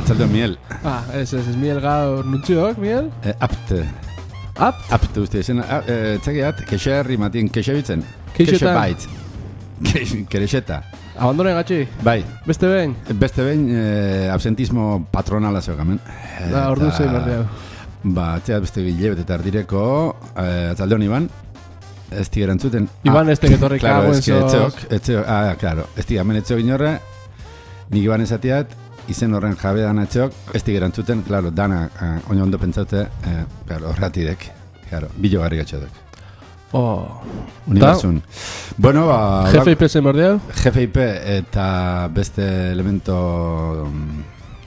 Atzaldeon miel. Ah, ez, ez, ez, miel gaur nuntziok, miel? Eh, apt. Apt? Apt uste izena. Ah, eh, Txekiat, kexe herri matien, kexe bitzen. Kexetan. bait. Kexe- Kerexeta. Abandone gatxi, Bai, beste behin? beste behin eh, absentismo patronala zeugamen. Da, ordu zein berdi. Ba, atzea beste bilebete eta erdireko, eh, atzaldeon Iban, ez tig erantzuten. Iban ez teketorri Claro, kago es que eso. etzeok, etzeok, ah, claro, ez tig hemen etzeok inorre, nik Iban esatiat, izen horren jabean etzeok, ez tig erantzuten, claro, dana, eh, oino ondo pentsaute, eh, claro, horratidek, claro, bilo garri gatxodek. Oh. Unibertsun. Bueno, ba... Jefe IPZ berdi hau? GFIP eta beste elemento mm,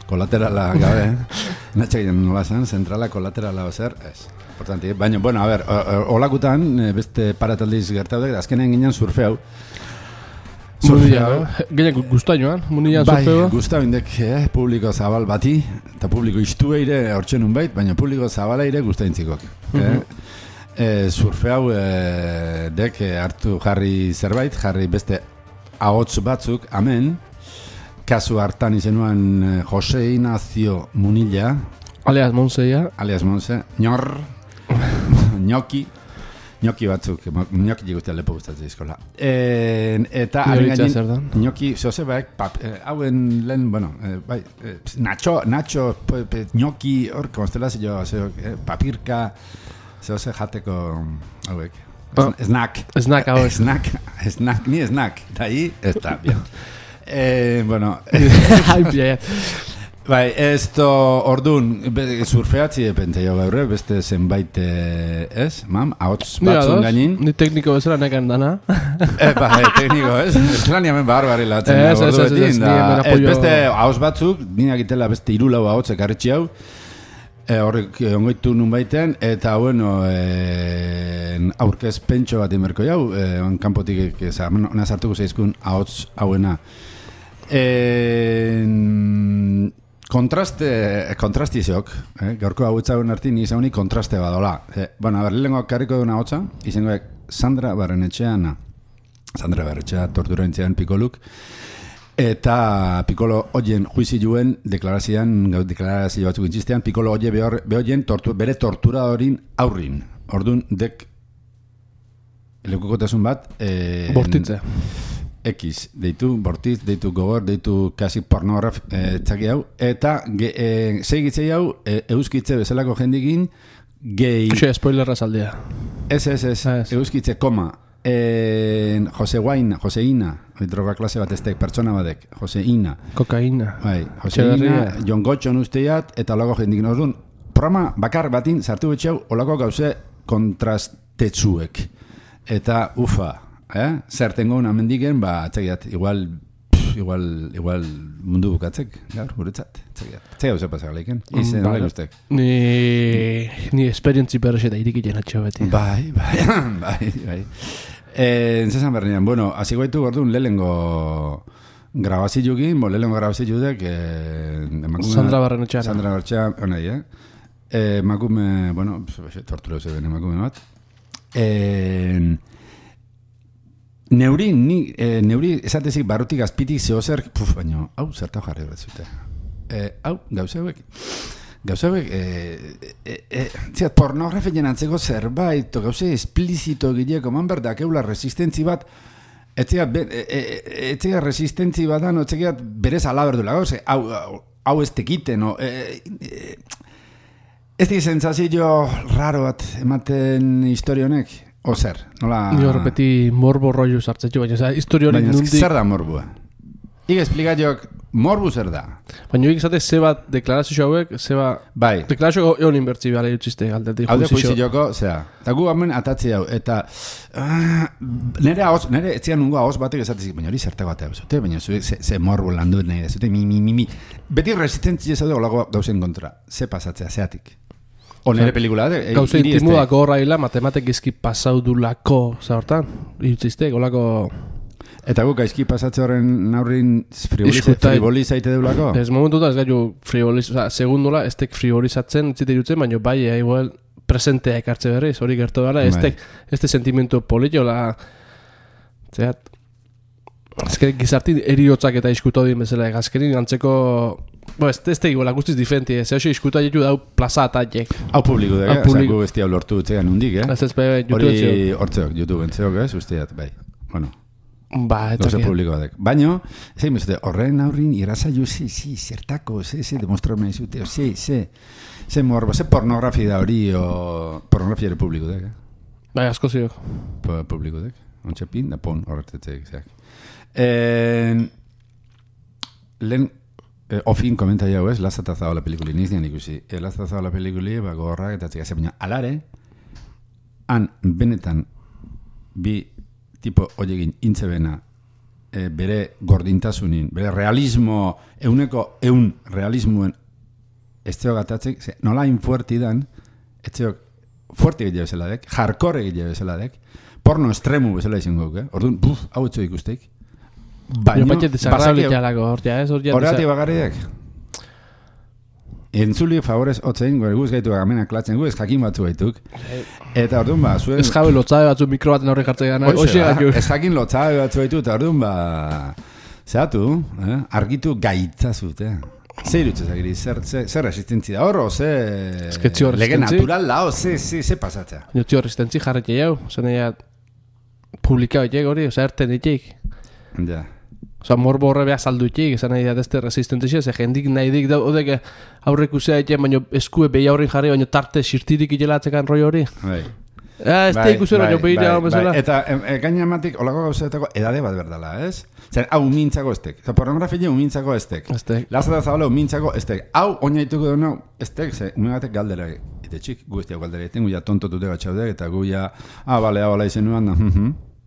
kolaterala gabe, natxak egin nola zen, zentrala kolaterala zer, ez. Importante, baina, bueno, a o- olakutan eh, beste parataldiz gertaudek, azkenean ginen surfeau. Mundia, eh? Gehien guztainoan, mundia bai, surfeo. guztau indek, eh, publiko zabal bati, eta publiko istu eire hortzen bait, baina publiko zabala ere guztaintzikok. eh? E, surfe hau e, dek e, hartu jarri zerbait, jarri beste ahots batzuk, amen, kasu hartan izenuan e, Jose Ignacio Munilla, Aleaz, Monseia. alias Monse, Ñor, Ñoki, Ñoki batzuk, Ñoki guztia lepo gustatzen dizkola. E, eta haren gainin-? Ñoki, zehose baek, pap, eh, hauen lehen, bueno, eh, bai, eh, Nacho, Nacho, Ñoki, hor, konstelazio, eh, papirka, zehose jateko hauek. Ah. Snack. Snack hauek. Snack, snack, ni snack. Da ahí está, bien. Eh, bueno, Ai, bai, esto, ordun, be- surfeatzi epente jo gaurre, beste zenbait, eh, ez, mam, ahots batzun gainin. ni tekniko bezala nekan dana. Eh, ba, eh, tekniko, ez? Ez lan hemen barbari latzen Ez, ez, ez, ez, Ez, beste haus batzuk, nina gitela beste irulau ahotzek arritxi hau, e, horrek eh, ongoitu nun baiten, eta bueno, e, aurkez pentso bat imerko jau, e, kanpotik, ez, ona sartuko zeizkun ahots hauena. E, kontraste, kontrastizok, eh? gaurko hau etzagun artin izan kontraste badola. E, bueno, a ber, lehenko karriko duna hotza, izango Sandra Barrenetxeana. Sandra Barrenetxea tortura intzean pikoluk. Eta Pikolo hoien juizi juen deklarazioan, gau deklarazio batzuk intzistean, Pikolo hoie behor, behoien tortu, bere tortura horin aurrin. Ordun dek lekukotasun bat... E, Bortitze. X, deitu, bortiz, deitu gogor, deitu kasi pornograf e, txaki hau, eta ge, e, segitzei hau, e, euskitze bezalako jendikin, gehi, Xe, spoilerra zaldea. ez, ez, ez, Ah, ez. euskitze, koma, e, Jose Guaina, Joseina, droga klase bat estek, pertsona batek, Joseina, Kokaina. bai, Joseina. Jon Gotxon usteiat, eta olako jendikin orduan, programa bakar batin sartu betxeu, olako gauze kontrastetsuek. Eta, ufa, eh? Zertengo una mendiken, ba, txegiat, igual, pff, igual, igual mundu bukatzek, gaur, guretzat, txegiat. Txegiat uze pasagleiken, izen, Vale. vale. ustek. Ni, ni esperientzi berrez eta irikiten atxo beti. Bai, bai, bai, bai. Eh, zesan berrenean, bueno, hasi goitu gordun lehengo grabazioekin, bo lehengo grabazioek eh, emakume Sandra Barrenetxeara. Sandra Barrenetxeara, honei, eh? Eh, emakume, bueno, pf, tortura zeben emakume bat. Eh, neuri, ni, eh, neuri esatezik barrutik azpitik zehozer, puf, baina, hau, zerta jarri bat zute. Eh, hau, gauza hauek, gauza hauek, eh, eh, eh, ziat, pornografien antzeko zerbait, gauza esplizito gileko, man berda, keula resistentzi bat, Etzea, be, e, e, etzea resistentzi badan, etzea berez alaberdula, gauze, hau, hau, hau ez tekiten, o, e, e, ez di sensazio raro bat ematen historia honek, o zer, nola... Ni hor beti morbo rollo sartzetxo, baina za, historio hori nundik... zer da morbua? Iga esplikatiok, morbu zer da? Baina hik izate zeba deklarazio hauek, zeba... Bai, Deklarazio egon inbertzi behar eutxiste galdetik. hau de juizio. joko, zera, eta gu hemen atatzi hau, eta ah, nere ahos, nere etzian nungo ahos batek esatezik, baina hori zertak batea zute, baina zuek ze, ze morbu landu nahi da, mi, mi, mi, mi. Beti resistentzia zaude olako gauzen kontra, ze pasatzea, zeatik. O nere pelikula, de, eh, este- intimudak horra hila, matematek izki pasaudulako, zahortan, irutziste, golako... Eta gu gaizki pasatze horren Iskutai. frivolizaite deulako? Ez momentu da ez gaitu frivoliz, oza, segundula, ez tek frivolizatzen, ez zite irutzen, baina bai, eh, igual, presentea ekartze berriz, hori gertu gara, ez Bai. tek, ez te sentimentu polito, la... Azkenik gizarti eriotzak eta iskuto din bezala Azkenik antzeko Bo, ez, ez tegiko, guztiz diferenti, ez oso iskuta ditu dau plaza eta jek. Hau publiko Hau dek, eh? publiko. Zaku bestia lortu utzean undik, eh? Ez ez be, YouTube Hori hortzeok, YouTube entzeok, ez? Usteat, bai. Bueno, Ba, eta gauza publikoa dek. Baina, zein bezute, horren aurrin irasaiu, ze, ze, zertako, ze, ze, demostrar nahi zute, ze, ze, ze morbo, ze pornografia da hori, o pornografia ere publiko dek, eh? Bai, asko ziok. Pu- publiko dek. Ontsa pin, da pon horretetek, zeak. En, lehen, eh, ofin komenta jau ez, lazata zaola pelikuli, niz dian ikusi. E, lazata zaola pelikuli, ba, gorrak eta txika, baina alare, han benetan bi tipo hoiegin intzebena e, bere gordintasunin, bere realismo, euneko eun realismoen ez zeo gatatzek, ze, nola infuerti dan, ez zeo fuerte gehiago bezala dek, hardcore gehiago dek, porno estremu bezala izango guk, eh? Orduan, buf, hau etxo ikusteik. Baina baina desagradable basaki- jalako, hor, ja, ez, hor, ja, Horregatik desa- bagarriak. Entzuli favorez otzein, gure guz gaitu gamena klatzen gu, ez jakin batzu gaituk. Eta orduan ba, zuen... Ez jabe lotzabe batzu mikro baten horre jartzen gana, gaitu. ez jakin lotzabe batzu gaitu, eta orduan ba... Zehatu, eh? argitu gaitza zute. Ze irutzen zagiri, zer, zer, zer resistentzia da horro, ze... que txio Lege resistentzi. natural lao, ze, ze, ze pasatzea. Jo tio resistentzi jarretxe jau, zen ea publikau itxek hori, oza, erten itxek. Ja. Osa, morbo horre beha saldu itxek, esan nahi da deste resistentzi ze jendik nahi dik da, odek aurrek usea itxek, baina eskue behi aurrin jarri, baina tarte xirtirik itxela atzekan roi hori. Bai. Ah, ez da ikusera, baina behi da, bezala. Eta e, gaina ematik, olako gauzetako edade bat berdala, ez? Zer, hau mintzako estek. Zer, pornografia umintzako estek. Estek. Lazata zabala umintzako estek. Hau, oinaituko dena, estek, ze, ume batek galdera eta txik, gu ez diak galdera egiten, gu ja tontotute batxaudek, eta gu ja, ah, bale, hau, bale, izen nuan.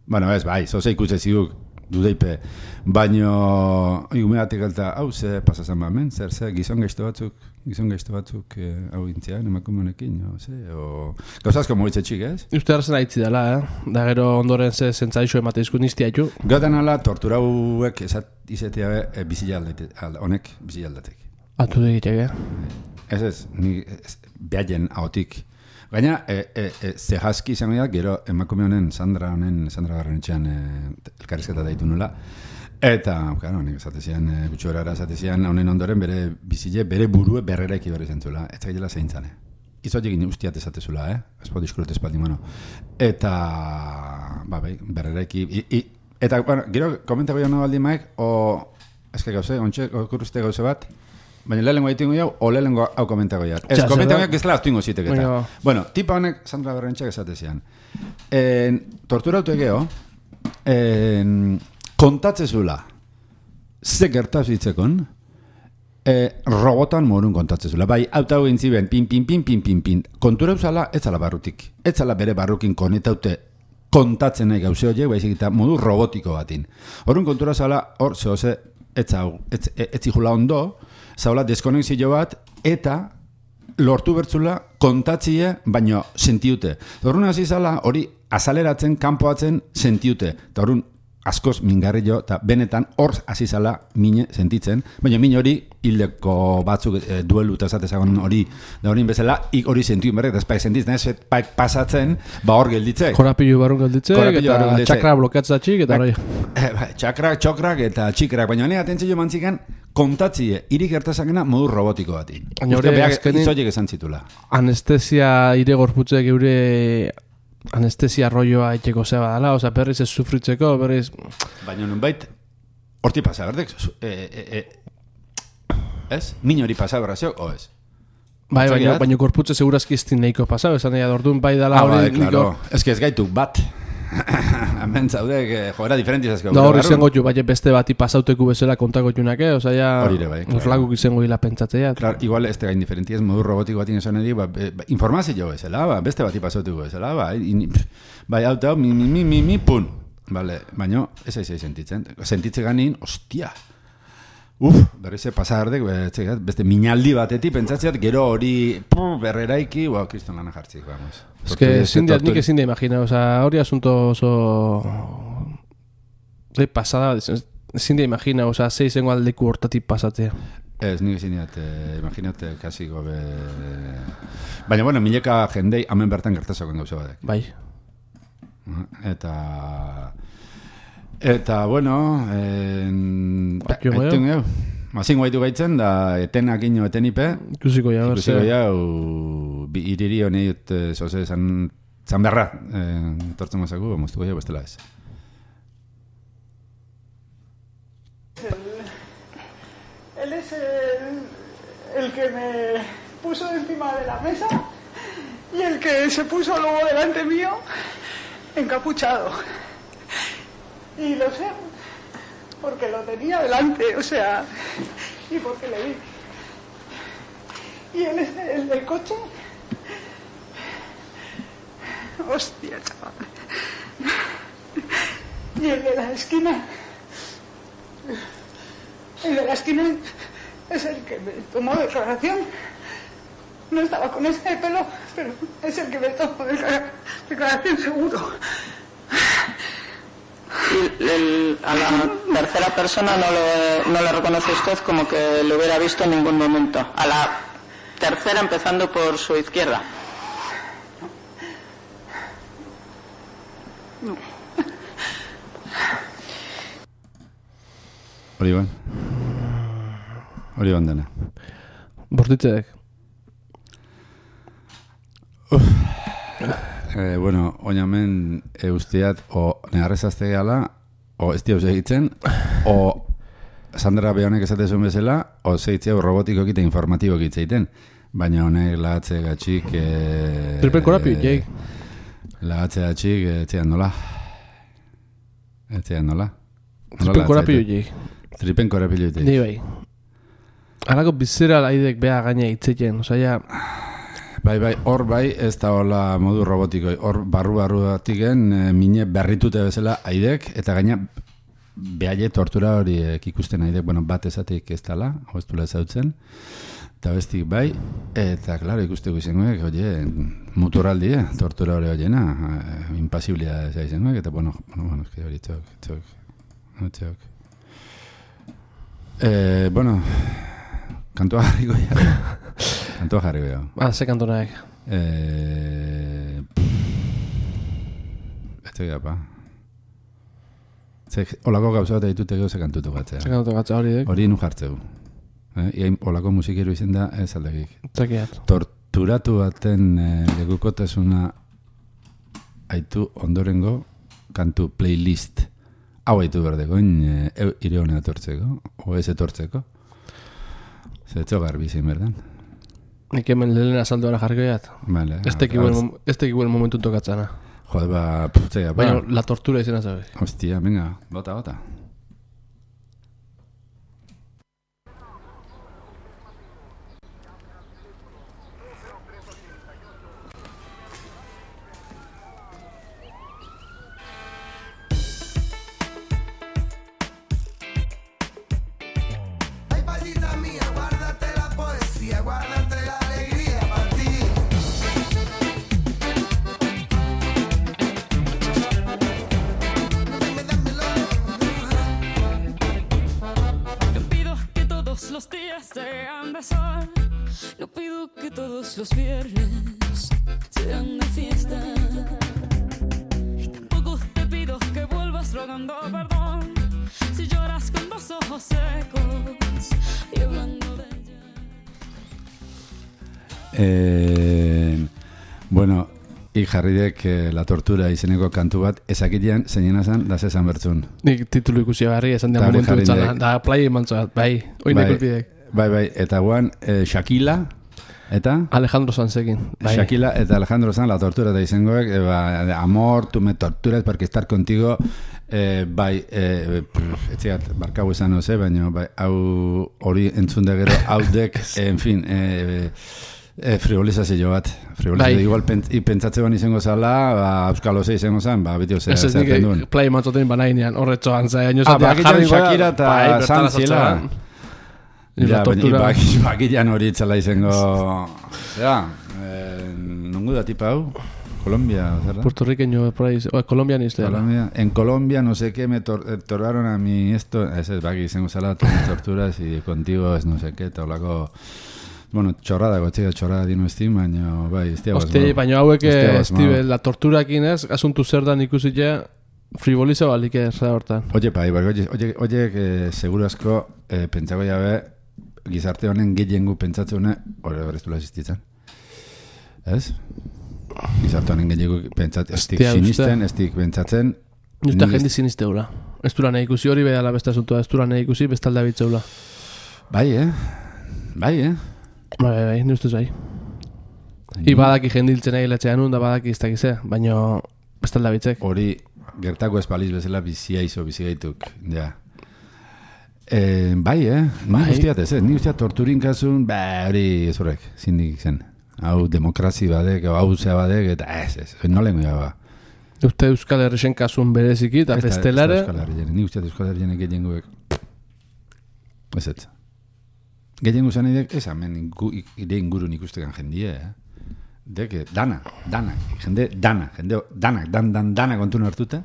Bueno, ez, bai, zoze ikutze ziguk, dudeipe, baino, ume batek galta, hau, ze pasazan ba, men, zer, zer, gizon gaizto batzuk, gizon gaizto batzuk, eh, hau intzian, emakumenekin, o, ze, o, gauzazko mogitze txik, ez? Uste hartzen aitzi dela, eh? Da gero ondoren ze zentzaixo emate izku niztia ju. Gautan ala, tortura hauek esat izetea e, aldate, alda, honek bizila aldatek. Atu da egitek, eh? Ez ez, ni ez, behaien ahotik. Gaina, e, e, e, zehazki izango da, gero emakume honen, Sandra honen, Sandra Garren etxean, e, elkarrizketa daitu nola. Eta, claro, nik esate zian, e, gutxo erara esate zian, honen ondoren bere bizile, bere burue berrera eki berri zentzula. Ez zaila zeintzane. Izotik ustiat esatezula, eh? Ez po diskurut espaldi, mano. Eta, ba, bai, berrera eki... Eta, bueno, gero, komentago jo nabaldi maek, o, eske gauze, ontxe, okurruzte gauze bat, baina lehenengo haitingo jau, o lehenengo hau komentago jau. Ez, komentago jau, gizela aztuingo zitek eta. Baina- Bueno, tipa honek, Sandra Berrentxak esate zian. En, tortura autu egeo, en, kontatzezula, ze gertatu hitzekon, e, robotan morun kontatzezula. Bai, auta hau intziben, pin, pin, pin, pin, pin, pin. Kontura eusala, ez zala barrutik. Ez zala bere barrukin konetaute kontatzen nahi gauze horiek, baizik eta modu robotiko batin. Horun kontura zala, hor, zehose, ez hau, ez, ez, ez zihula ondo, zaula deskonexio bat, eta lortu bertzula kontatzie, baino sentiute. Horrun hasi zala, hori azaleratzen, kanpoatzen sentiute. Eta horrun askoz mingarri jo, eta benetan hor hasi zala mine sentitzen, baina min hori hildeko batzuk e, duelu eta esatezagon hori, da hori bezala, ik hori sentiu berrek, eta espai sentitzen, ez paik pasatzen, ba hor gelditzek. Korapilu Korapilu barrun eta galditzek. txakra blokatza txik, eta hori. Eh, bai, txakrak, txokrak eta txikrak, baina hone atentzio mantzikan, kontatzie, irik gertazakena modu robotiko bati. Uste beak izoiek esan zitula. Anestesia ire gorputzek eure anestesia rolloa itxeko zeba dela, oza, berriz ez sufritzeko, berriz... Baina nunbait, horti pasa, berdek? Zu- E, e, e, ez? Min hori pasa berra o ez? Bai, baina, baina gorputze segurazki ez din nahiko pasau, esan nahi adordun bai dela Ah, bai, hori... claro. Ez que ez gaituk bat. Hemen zaude, que joera diferenti zazko. Da hori izango ju, bai beste bati pasauteku bezala kontako junak, eh? Osa, ja... Hori ere bai, claro. Oslakuk izango hila pentsatzea. Claro, igual ez gain diferenti ez modu robotiko batin esan edik, ba, be- ba, informazio bezala, ba, beste bati pasatuko bezala, ba, in, bai, hau mi, mi, mi, mi, mi, pun. Vale, baina ez aizei sentitzen. Sentitze ganin, ostia. Uf, berriz ze pasardek, beste minaldi batetik pentsatzeat, gero hori berreraiki, ba, kriston lana jartzik, vamos. Ez que ezin diat, nik ezin da imagina, oza, hori asunto oso... Zai, pasada, ez- ezin da imagina, oza, zei zengo aldeku hortatik pasatzea. Ez, nik ezin diat, eh, imaginate, kasi gobe... Baina, bueno, mileka jendei, hemen bertan gertazakoen gauza batek. Bai. Eta Eta, bueno, en... Goio. Aitun geu. Mazin guaitu gaitzen, da etenak ino etenipe. Ikusiko ja, Ikusiko jau, bi iriri honi dut, eh, zoze, zan, zan beharra, eh, tortzen mazaku, moztuko jau bestela ez. Él es el, el que me puso encima de la mesa y el que se puso luego delante mío encapuchado. Y lo sé porque lo tenía delante, o sea, y porque le vi. Y él es el del coche. Hostia, chaval. Y el de la esquina. El de la esquina es el que me tomó declaración. No estaba con ese pelo, pero es el que me tomó declara- declaración seguro. Y el- a la tercera persona no le, no le reconoce usted como que lo hubiera visto en ningún momento. A la tercera empezando por su izquierda. Hori ban. Hori ban dena. Bortitzek. Eh, bueno, oinamen e, usteat o negarrezazte gala, o ez diauz egitzen, o Sandra Behonek esatezun bezala, o zeitzea robotiko egite informatibo egiten. Baina honek lagatze gatxik... E, Triple korapio, Jake. Lagatze gatxik, etzean nola. Etzean nola. Tripen korapio egiten? jik. Tripen korapio egiten. Ni bai. Alako bizera laidek beha gaina itzeken, oza, ja, Bai, bai, hor bai, ez da hola modu robotiko. Hor barru-barru batiken, e, mine berritute bezala aidek, eta gaina behaile tortura horiek ikusten aidek, bueno, bat esatik ez dala, hau ez dula ezautzen, eta bestik bai, eta, klaro, ikusteko izangoek, oie, muturaldi, eh, tortura hori horiena, eh, impasiblia ez izangoek, eta, bueno, bueno, bueno, eski hori txok, txok, txok. Eh, bueno, kantua jarriko ja. kantua jarriko ja. ah, ze kantonaek. Eh, ez da pa. Ze, olako gauza bat ditute gauza kantutu batzea. Ze kantonaek gatza hori dek. Hori nu jartzeu. Eh, iain olako musikeru izen da ez aldegik. Zakiat. Torturatu baten eh, legukotasuna aitu ondorengo kantu playlist. Hau aitu berdegoin eh, ire hona etortzeko, o ez etortzeko. Zetzo garbi zein berdan. Nik hemen lehen azaldu ara jarriko jat. Vale. Ez tekibuen mom- ez tekibuen momentu tokatzana. Joder, ba, putzea, ba. Baina la tortura izena zabe. Hostia, venga, bota, bota. Los viernes sean de fiesta. Y tampoco te pido que vuelvas rogando perdón. Si lloras con los ojos secos y hablando de ella. Eh, bueno, i jarridek eh, la tortura izeneko kantu bat, ezakitean zeinena zan, da zezan bertzun. Nik titulu ikusi barri esan hori momentu. Da play eman zuat, bai. Oin bai, bai, bai, eta guan, eh, Shakila, eta... Alejandro Sansekin. Bai. Shakila eta Alejandro San, la tortura eta izengoek, eh, ba, amor, tu me torturas porque estar contigo, eh, bai, eh, pff, etxeat, barkau esan oze, baina bai, hau hori entzun da gero, hau dek, en fin, eh, eh, frivolizazio bat, frivolizazio, Bai. igual pent, pentsatze ban izango zala, ba, Euskal Ose izango zan, ba, beti ose, Ez ez nik zerten duen. play eman zoten banainean, horretxoan, zai, aino Ah, goa- Shakira eta bai, San ziela. La Ja, baina tortura. bakitan hori itzela izango... Ja, eh, nungu da tipa hau? Colombia, zer da? Puertorriqueño, por ahí, o Colombia ni. Colombia. En Colombia no sé qué me tor eh, a mí esto, ese es baki izango zala todas mis torturas y contigo es no sé qué, eta holako Bueno, txorrada, gotxika txorrada dino estin, baina bai, ez diagoz. Oste, baina hauek Ez diagoz, Steve, la torturakin ez, asuntu zer dan ikusi ja, frivolizo balik erra hortan. Oie, bai, bai, oie, oie, oie, eh, seguro asko, eh, pentsako jabe, gizarte honen gehiengu pentsatzune, hori horreztula existitzen. Ez? Gizarte honen gehiengu pentsatzen, ez dik sinisten, ez dik pentsatzen, Justa Nik jendi sinisteula. Ez dura nahi ikusi hori behala beste asuntoa, ez dura nahi ikusi bestalda bitzeula. bai, eh? Bai, eh? Bai, bai, bai, ni ustez bai. I badaki jendiltzen nahi letxean un, da badaki ez dakize, baino bestalda bitzek. Hori gertako ez baliz bezala bizia izo, bizi gaituk, ja. E, bai, eh? Ni Bai. guztiat ez, eh? Ni guztiat torturin kasun, ba, hori ez horrek, zindik zen. Hau demokrazi badek, hau zea badek, eta ez, ez, goia ba. Uste Euskal Herrixen kasun bereziki, eta bestelare, Euskal Herriaren, ni guztiat Euskal Herriaren gehiengoek. Ez ez. Gehiengo zan idek, ez hemen ingu, ide ingurun ikustekan jendie, eh? Deke, dana, dana, jende, dana, jende, danak, dan, dan, dana kontun hartuta.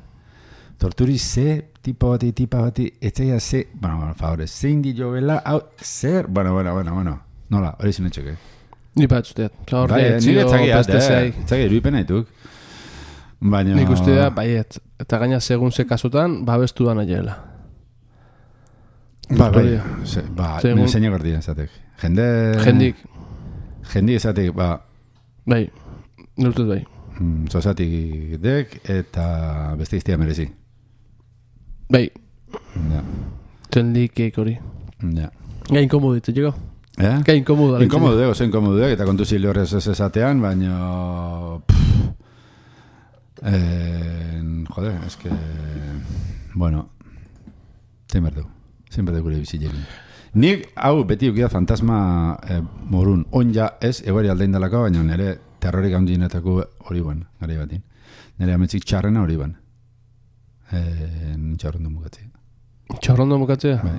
Torturi ze tipo bati, tipa bati, etzaia ze, bueno, bueno, favore, zein di jo bela, hau, zer, bueno, bueno, bueno, bueno, nola, hori zin etxeke. ni bat usteat. Gaur Bai, etxio nire zei. eh, etzagia irudipen haituk. Baina... Nik uste da, baiet. Eta gaina segun ze kasutan, babestu da nahiela. Ba, bai, ze, ba, Segun- nire zeina gordia esatek. Jende... Jendik, Jendi esatek, ba, bai, nurtut bai. mm, zozatik dek eta beste iztia merezi. Bai, Ja, jendik keik hori. ja. Gai inkomodu ditze, joko? Eh? Gai inkomodu da. Inkomodu dek, oso inkomodu dek, eta kontu zile horrez ez esatean, baina... Eh, joder, es que... Bueno, zein behar du. Zein behar du gure bizilekin. Nik, hau, beti ukia fantasma eh, morun, onja ez, egoeri aldein dalako, baina nire terrorik handinetako hori ban, gari batin. Nire ametzik txarrena hori ban. Eh, txarrondo mukatzi. Txorrondo mukatzea? Bai.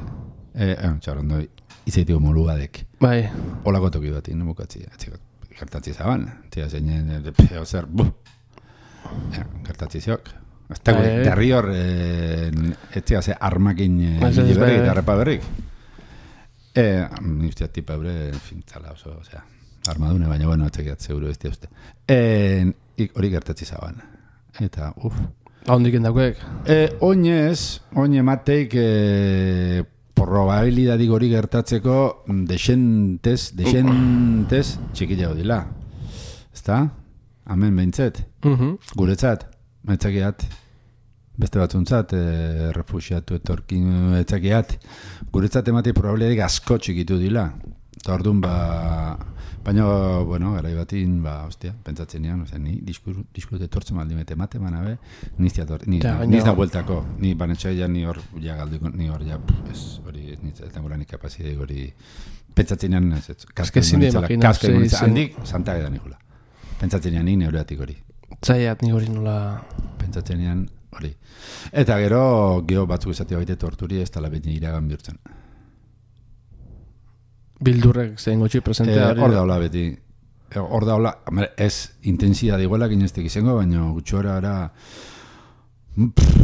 Eh, eh, txarrondo izaitiko molu badek. Bai. Olako toki bati, no mukatzi. Etxiko, gertatzi zaban. Tia zeinen, eh, peo zer, bu. Ja, gertatzi. Eta gure, Bai. derri hor, eh, etxia ze armakin Ez, ez, bile bai, berrik bai. berrik. Eh, ni ustea tipa ebre, en fin, txala oso, osea, armadune, baina, bueno, etxekiat, seguro bestia uste. Eh, ik- hori gertatzi zaban. Eta, uf, Ahondik endakoek. E, oinez, oin emateik e, probabilidadik hori gertatzeko desentez, desentez txikiago dila. Ezta? Hemen behintzet, Mhm. guretzat, etzakiat, beste batzuntzat, e, refusiatu etorkin etzakiat, guretzat emate probabilidadik asko txikitu dila. Eta orduan, ba, baina, bueno, garai batin, ba, ostia, pentsatzen nian, osea, ni diskur, diskur etortzen baldin bete mate manabe, niztia tor, ni, Ja, ja, baina- niz da bueltako, ni banetxoa ja ni hor, ja galduko, ni hor, ja, pff, ez, hori, niz, ez dagoela nik kapazidei hori, pentsatzen nian, ez, ez, kasko kasko ze- imonitzela, ze- handik, santa edan ikula. Pentsatzen nian, ni neureatik hori Zaiat ni hori nola... pentsatzen nian hori. Eta gero, geho batzuk esatea baite torturi ez tala beti iragan bihurtzen. Bildurrek zein gotxi Eh, presentea hori. Hor daula beti. Eh, Hor daula, ez intensidad iguala ginestek izango, baina gutxora ara... Pff,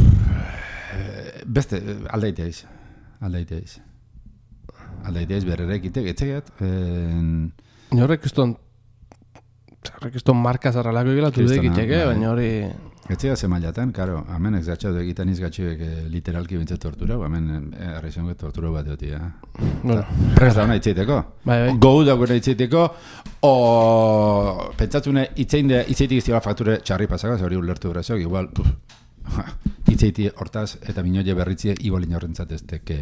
eh, Beste, eh, aldaitea iz. Aldaitea iz. Aldaitea iz berrerek itek, etxegat. Eh, Ni horrek kriston... Horrek kriston marka zarralako egilatu Kristona, dekiteke, bai. baina hori... Etxea ze mailatan, karo, hemen ez gatxau egiten izgatxuek eh, literalki bintzat tortura, hemen eh, arrizongo tortura bat dut, ja. Bueno, Prez da hona itzeiteko. Bai, bai. Gou da gure itzeiteko, o pentsatzune itzein de itzeitik iztiola fakture txarri pasaka, hori ulertu brazok, igual, puf, itzeiti hortaz eta minoie berritzie igual inorrentzat ez teke,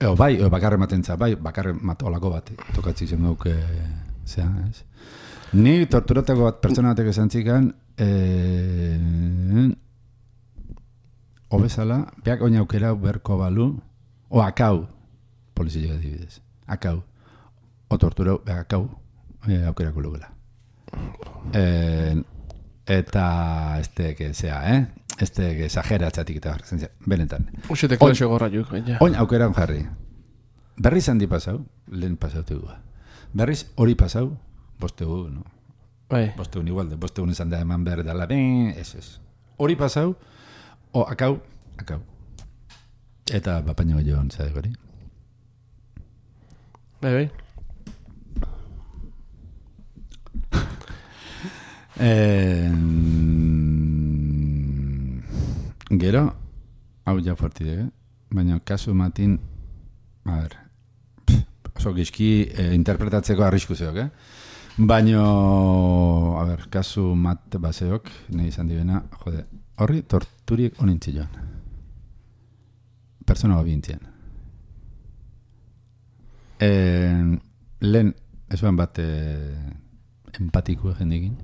eo bai, eo bakarre matentza, bai, bakarre matolako bat, tokatzi zen gauk, e, zea, ez? Ni torturatako bat pertsona batek esan zikan, eh, obezala, beak oin aukera berko balu, o akau, polizia adibidez, akau, o tortura, beak akau, e, aukerako lugela. Eh, eta este que sea, eh? Este que exagera txatik eta garrazen, benetan. Uxete klasio gorra juk, ja. Oin aukeran jarri. Berriz handi pasau, lehen pasau tegua. Berriz hori pasau, bostegu, no? Bai. Bostegun igual, de bostegun esan da eman behar dela, ben, ez ez. Hori pasau, o akau, akau. Eta bapaino joan, zade hori. Bai, bai. Eh, Gero, hau ja fortidek, eh? baina kasu matin, a ber, oso gizki eh, interpretatzeko arrisku zeok, eh? Baino, a ber, kasu mat baseok, nahi izan dibena, jode, horri torturik onintzi joan. Persona hobintzien. Eh, lehen, ez bat eh, empatiko jendekin,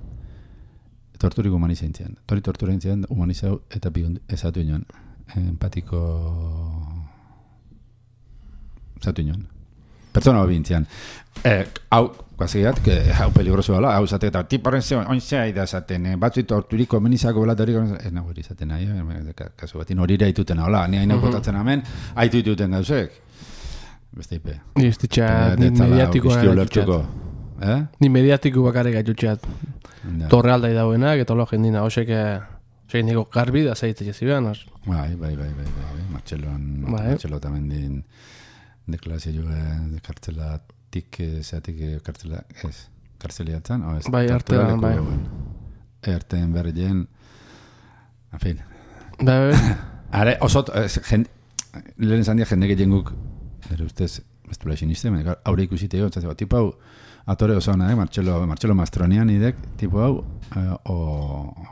torturik humanizaintzen. Tori torturaintzen humanizau eta ezatu inoan. Empatiko zatu inoan. Pertsona bintzian. Eh, hau, guazigat, hau peligroso dela, hau zate eta tiporen ze, oinzea ida zaten, eh, batzu torturik homenizako belatori, ez nago hori zaten nahi, eh, ka- kasu batin hori aituten hola, ni haina botatzen hemen, aitu dituten gauzek. Beste ipe. Ni ez ditxat, ni mediatikoa gara. Eh? Ni mediatiko bakarrik gaitutxeat. Ja. Torre aldai dauenak, eta lo jendina, osek, osek niko garbi da zaitzea zibean, os. Bai, bai, bai, bai, bai, bai. Martxelon, Bai. Martxelo tamen deklarazio joe de kartzelatik, eh, zeatik eh, kartzela, ez, kartzeliatzen, o ez, Bai, artean, bai. hauen. Erten berrien, en fin. Bai, bai, Are, oso, ez, jen, lehen esan dia jende gehienguk, nire ustez, ez duela siniste, baina aurre ikusite jo, txatzeko, tipo hau, atore oso ona, eh? Martxelo, Martxelo Mastronian idek, tipo hau, eh, o,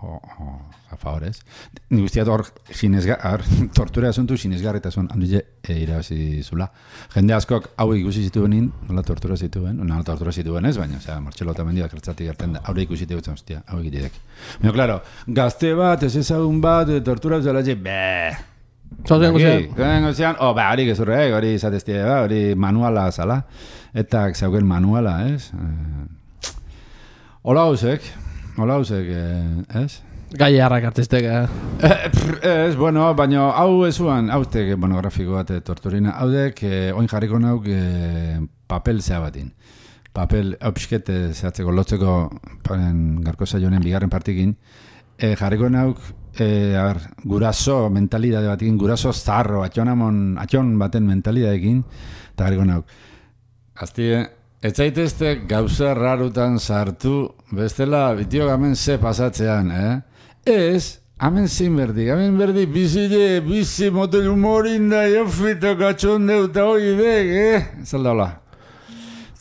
o, o, a favorez. Ni guztiat hor, sinesga, hor, tortura asuntu sinesgarritasun handile e, irabazi zula. Jende askok hau ikusi zituen nola tortura zituen, nola tortura zituen ez, baina, osea, Martxelo eta mendia kertzatik gertzen da, aurre ikusi zituen, hostia, hau egitidek. Baina, claro, gazte bat, ez ezagun bat, eh, tortura zela, je, beh, guztiak. Bai, Garen gozean, oh, ba, hori gezurre, hori izateztie, ba, hori manuala zala. Eta zauken manuala, ez? Eh, Ola hausek, ola hausek, eh, ez? gai harrak artistek, eh? Ez, bueno, baina hau ezuan, hauztek monografiko bat eh, torturina, haudek, eh, oin jarriko nauk eh, papel zea batin. Papel, eh, zehatzeko lotzeko paren, garko saionen bigarren partikin, eh, jarriko nauk, eh, a ber, guraso mentalidade batekin, guraso zarro, atxonamon, atxon baten mentalidadekin, eta jarriko nauk. Aztie, ez zaitezte gauza rarutan sartu, bestela bitio gamen ze pasatzean, eh? Ez, hamen zin berdi, hamen berdi bizile, bizi motel humorin da, jofito katxonde eta hoi dek, eh? Zalda hola.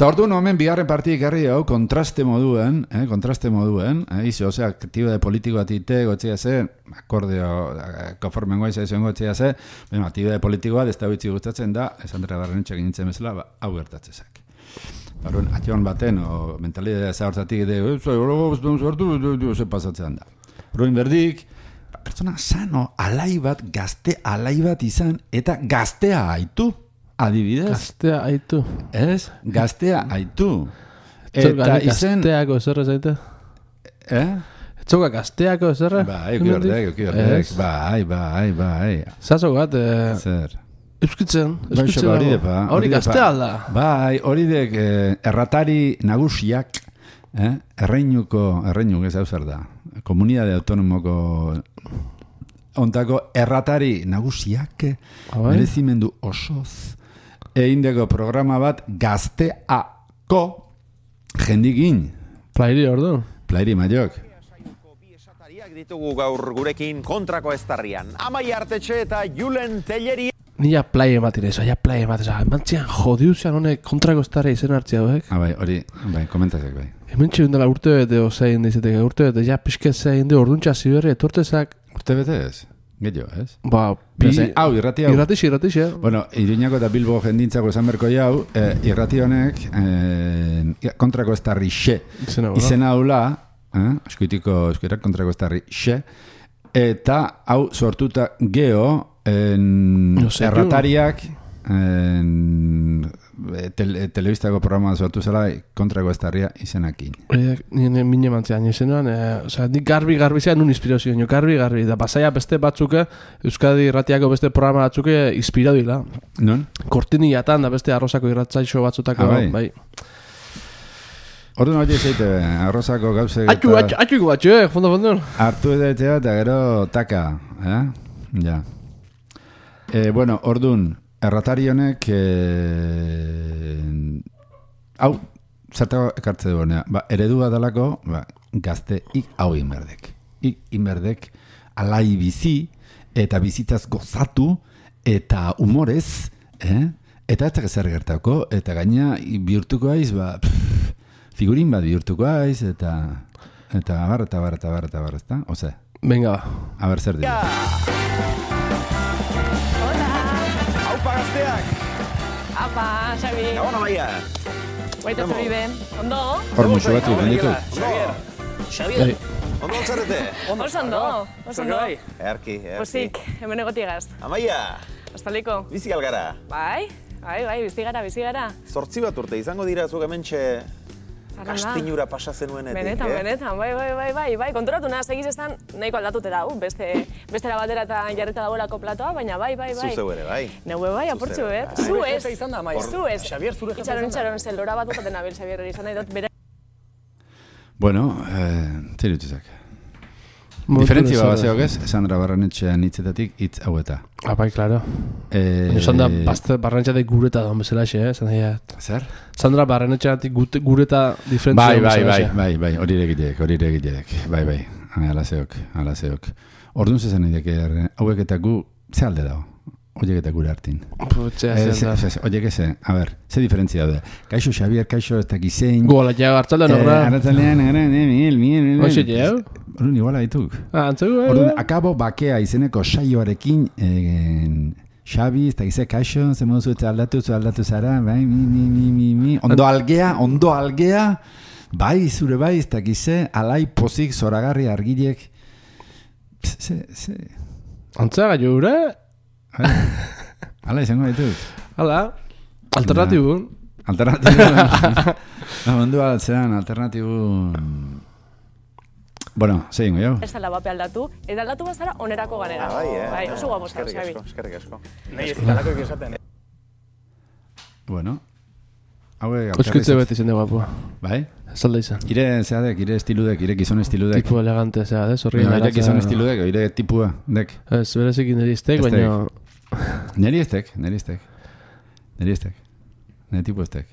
Eta ordu hemen bigarren partik herri hau, kontraste moduen, eh, kontraste moduen, eh, izo, osea, aktiba de politiko bat ite, gotzia ze, akordeo, eh, konformen goiza izan gotzia ze, baina aktiba de politiko bat, da bitzi gustatzen da, ez Andrea Barrenetxak nintzen bezala, ba, hau gertatzezak. Barun, ation baten, o mentalidadea zahartatik, de, ez, hori sortu, du, du, ze pasatzean da. Ruin berdik, pertsona sano, alai bat, gazte alai bat izan, eta gaztea haitu, adibidez. Gaztea aitu. Ez? Gaztea haitu. Eta izen... Gazteako zerre zaite? Eh? Etzoka gazteako zerre? Bai, euki berdek. Bai, bai, bai. Zazo bat, eh, Zer? euskitzen, Bai, euskitzen hori depa. Hori gaztea alda. Bai, hori dek eh, erratari nagusiak, eh? erreinuko, erreinuk ez hau zer da, komunidade autonomoko ontako erratari nagusiak bai? merezimendu osoz eindeko programa bat gazteako jendikin. Plairi ordu. Plairi maiok. Ditugu gaur gurekin kontrako eztarrian. Amai artetxe eta Julen Telleri Nila play ematen ez, ja play ematen ez. Mantzian jodiuzian honek kontrako estarra izen hartzea hauek. Ah, bai, hori, bai, komentazek, bai. Hemen txibundela urte bete ozein dizeteke, urte bete, ja pixket zein de orduntxa ziberri, etortezak, Urte bete ez? Gehiago, ez? ba, bi... Bi... Hau, irrati hau. Irratix, irratix, eh? Bueno, Iruñako eta Bilbo jendintzako esan berko jau, eh, irrati honek eh, kontrako estarri xe. Izena. Izena haula, eh, eskuitiko eskuirak kontrako estarri xe, eta hau sortuta geo en, No sé, erratariak en, tele, telebistako programa sortu zela kontrako estarria izenakin. Eh, Nire mine mantzean, izenuan, eh, oza, nik garbi garbi zean nun inspirazio, nio, garbi garbi, da pasaia beste batzuke, Euskadi irratiako beste programa batzuke inspiratu dila. Non? Kortiniatan da beste arrozako irratzaixo batzutako, Ah, bai. bai. Orduan hori zeite, arrozako gauze Atxu, atxu, atxu iku batxu, eh, fondo, fondo. Artu edatea eta gero taka, eh? Ja. E, bueno, ordun erratari honek e, hau zertako ekartze duenea. Ba, eredua dalako, ba, gazte ik hau inberdek. Ik inberdek alai bizi eta bizitaz gozatu, eta humorez, eh? eta ez zer gertako, eta gaina bihurtuko aiz, ba, pff, figurin bat bihurtuko aiz, eta eta abar, eta abar, eta abar, eta abar, ezta? Ose, Venga, a ber zer dira. Haupa Apa, Xabi. Gabon amaia! Baita zuri ben. Ondo? Hor musu batzu, benditu. Bai. Ondo zarete? Oso ondo. Oso ondo. Erki, erki. Posik, hemen egotigaz. Amaia, Ostaliko. bizi algara. Bai, bai, bai, bizi gara, bizi gara. Zortzi bat urte izango dira zuk hementxe Hala da. Kastinura pasa zenuenetik, Benetan, eh? benetan, bai, bai, bai, bai, bai, konturatu naz, egiz esan nahiko aldatute dau, beste, bestera batera eta jarreta dagoelako platoa, baina bai, bai, bai. Zu zeu ere, bai. Neue bai, apurtxu, zeu, eh? bai. Zu ez, zu ez. Xabier, zure jefe Itxaron, izan da. itxaron, zelora bat bukaten nabil, Xabier, izan nahi dut, bere Bueno, eh, zer dutuzak. Momentu Diferentzia bat zeok ez, Sandra Barranetxean hitzetatik hitz hau eta. Ah, bai, claro. Eh, Baina Sandra bazte barrenetxatik gureta da bezala xe, eh? Zan Zer? Sandra barrenetxeatik gute- gureta diferentzia Bai, bai, bai, bai, bai, hori egitek, hori egitek, bai, bai, Ai, ala zeok, ala zeok. Orduan zezen ideke, hauek eta gu, ze alde dago? Oiek eta gure hartin. Putzea, da. ez, ez, oiek eze, a ber, ze diferentzia daude? Kaixo Xavier, kaixo ez dakiz zein. Gola, ja, hartzalda Eh, nogra. Arratzalean, ara, ne, mil, mil, mil. Hoxe, jau? Orduan iguala dituk. Ah, antzegu, eh? Orduan, akabo bakea izeneko saioarekin, eh, Xabi, ez dakize kaixo, ze modu zu aldatu, zu aldatu zara, bai, mi, mi, mi, mi, mi. Ondo algea, ondo algea, bai, zure bai, ez dakize, alai pozik, zoragarri argilek. Ze, ze, Antzaga jure? bai. Ala izango ditut. Hala, alternatibun. Alternatibun. no, mundu altzean, alternatibun. Bueno, zein jau? ez dela bape aldatu, eta aldatu bazara onerako ganera. Ah, bai, eh? Bai, oso guapo zara, Xabi. eskerrik asko. Nahi ez ditalako esaten. Bueno. Hauek Euskutze beti zen guapo. Bai? Zalda izan. Ire zeadek, ire estiludek, ire gizon estiludek. Tipo elegante, zera, de, zorri. Baina, ire gizon estiludek, ire tipua, dek. Ez, berezik niri iztek, baina... Neri estek, neri estek. Neri estek. Neri tipu estek.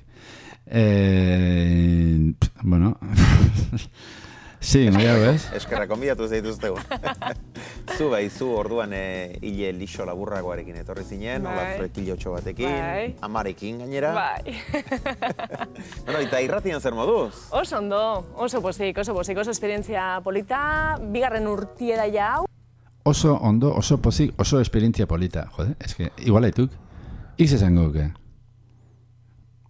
Eh, bueno. sí, no ya ves. Eskerrak, onbidatu zaituztegu. zu bai, zu orduan e, hile lixo laburragoarekin etorri zinen, Bai. hola zure kilotxo batekin, Bai. amarekin gainera. Bai. bueno, eta irratian zer moduz? Oso ondo, oso posik, oso posik, oso esperientzia polita, bigarren urtie da ja hau. Oso ondo, oso pozik, oso esperientzia polita. Jode, es que igual aituk. Ix esango ke.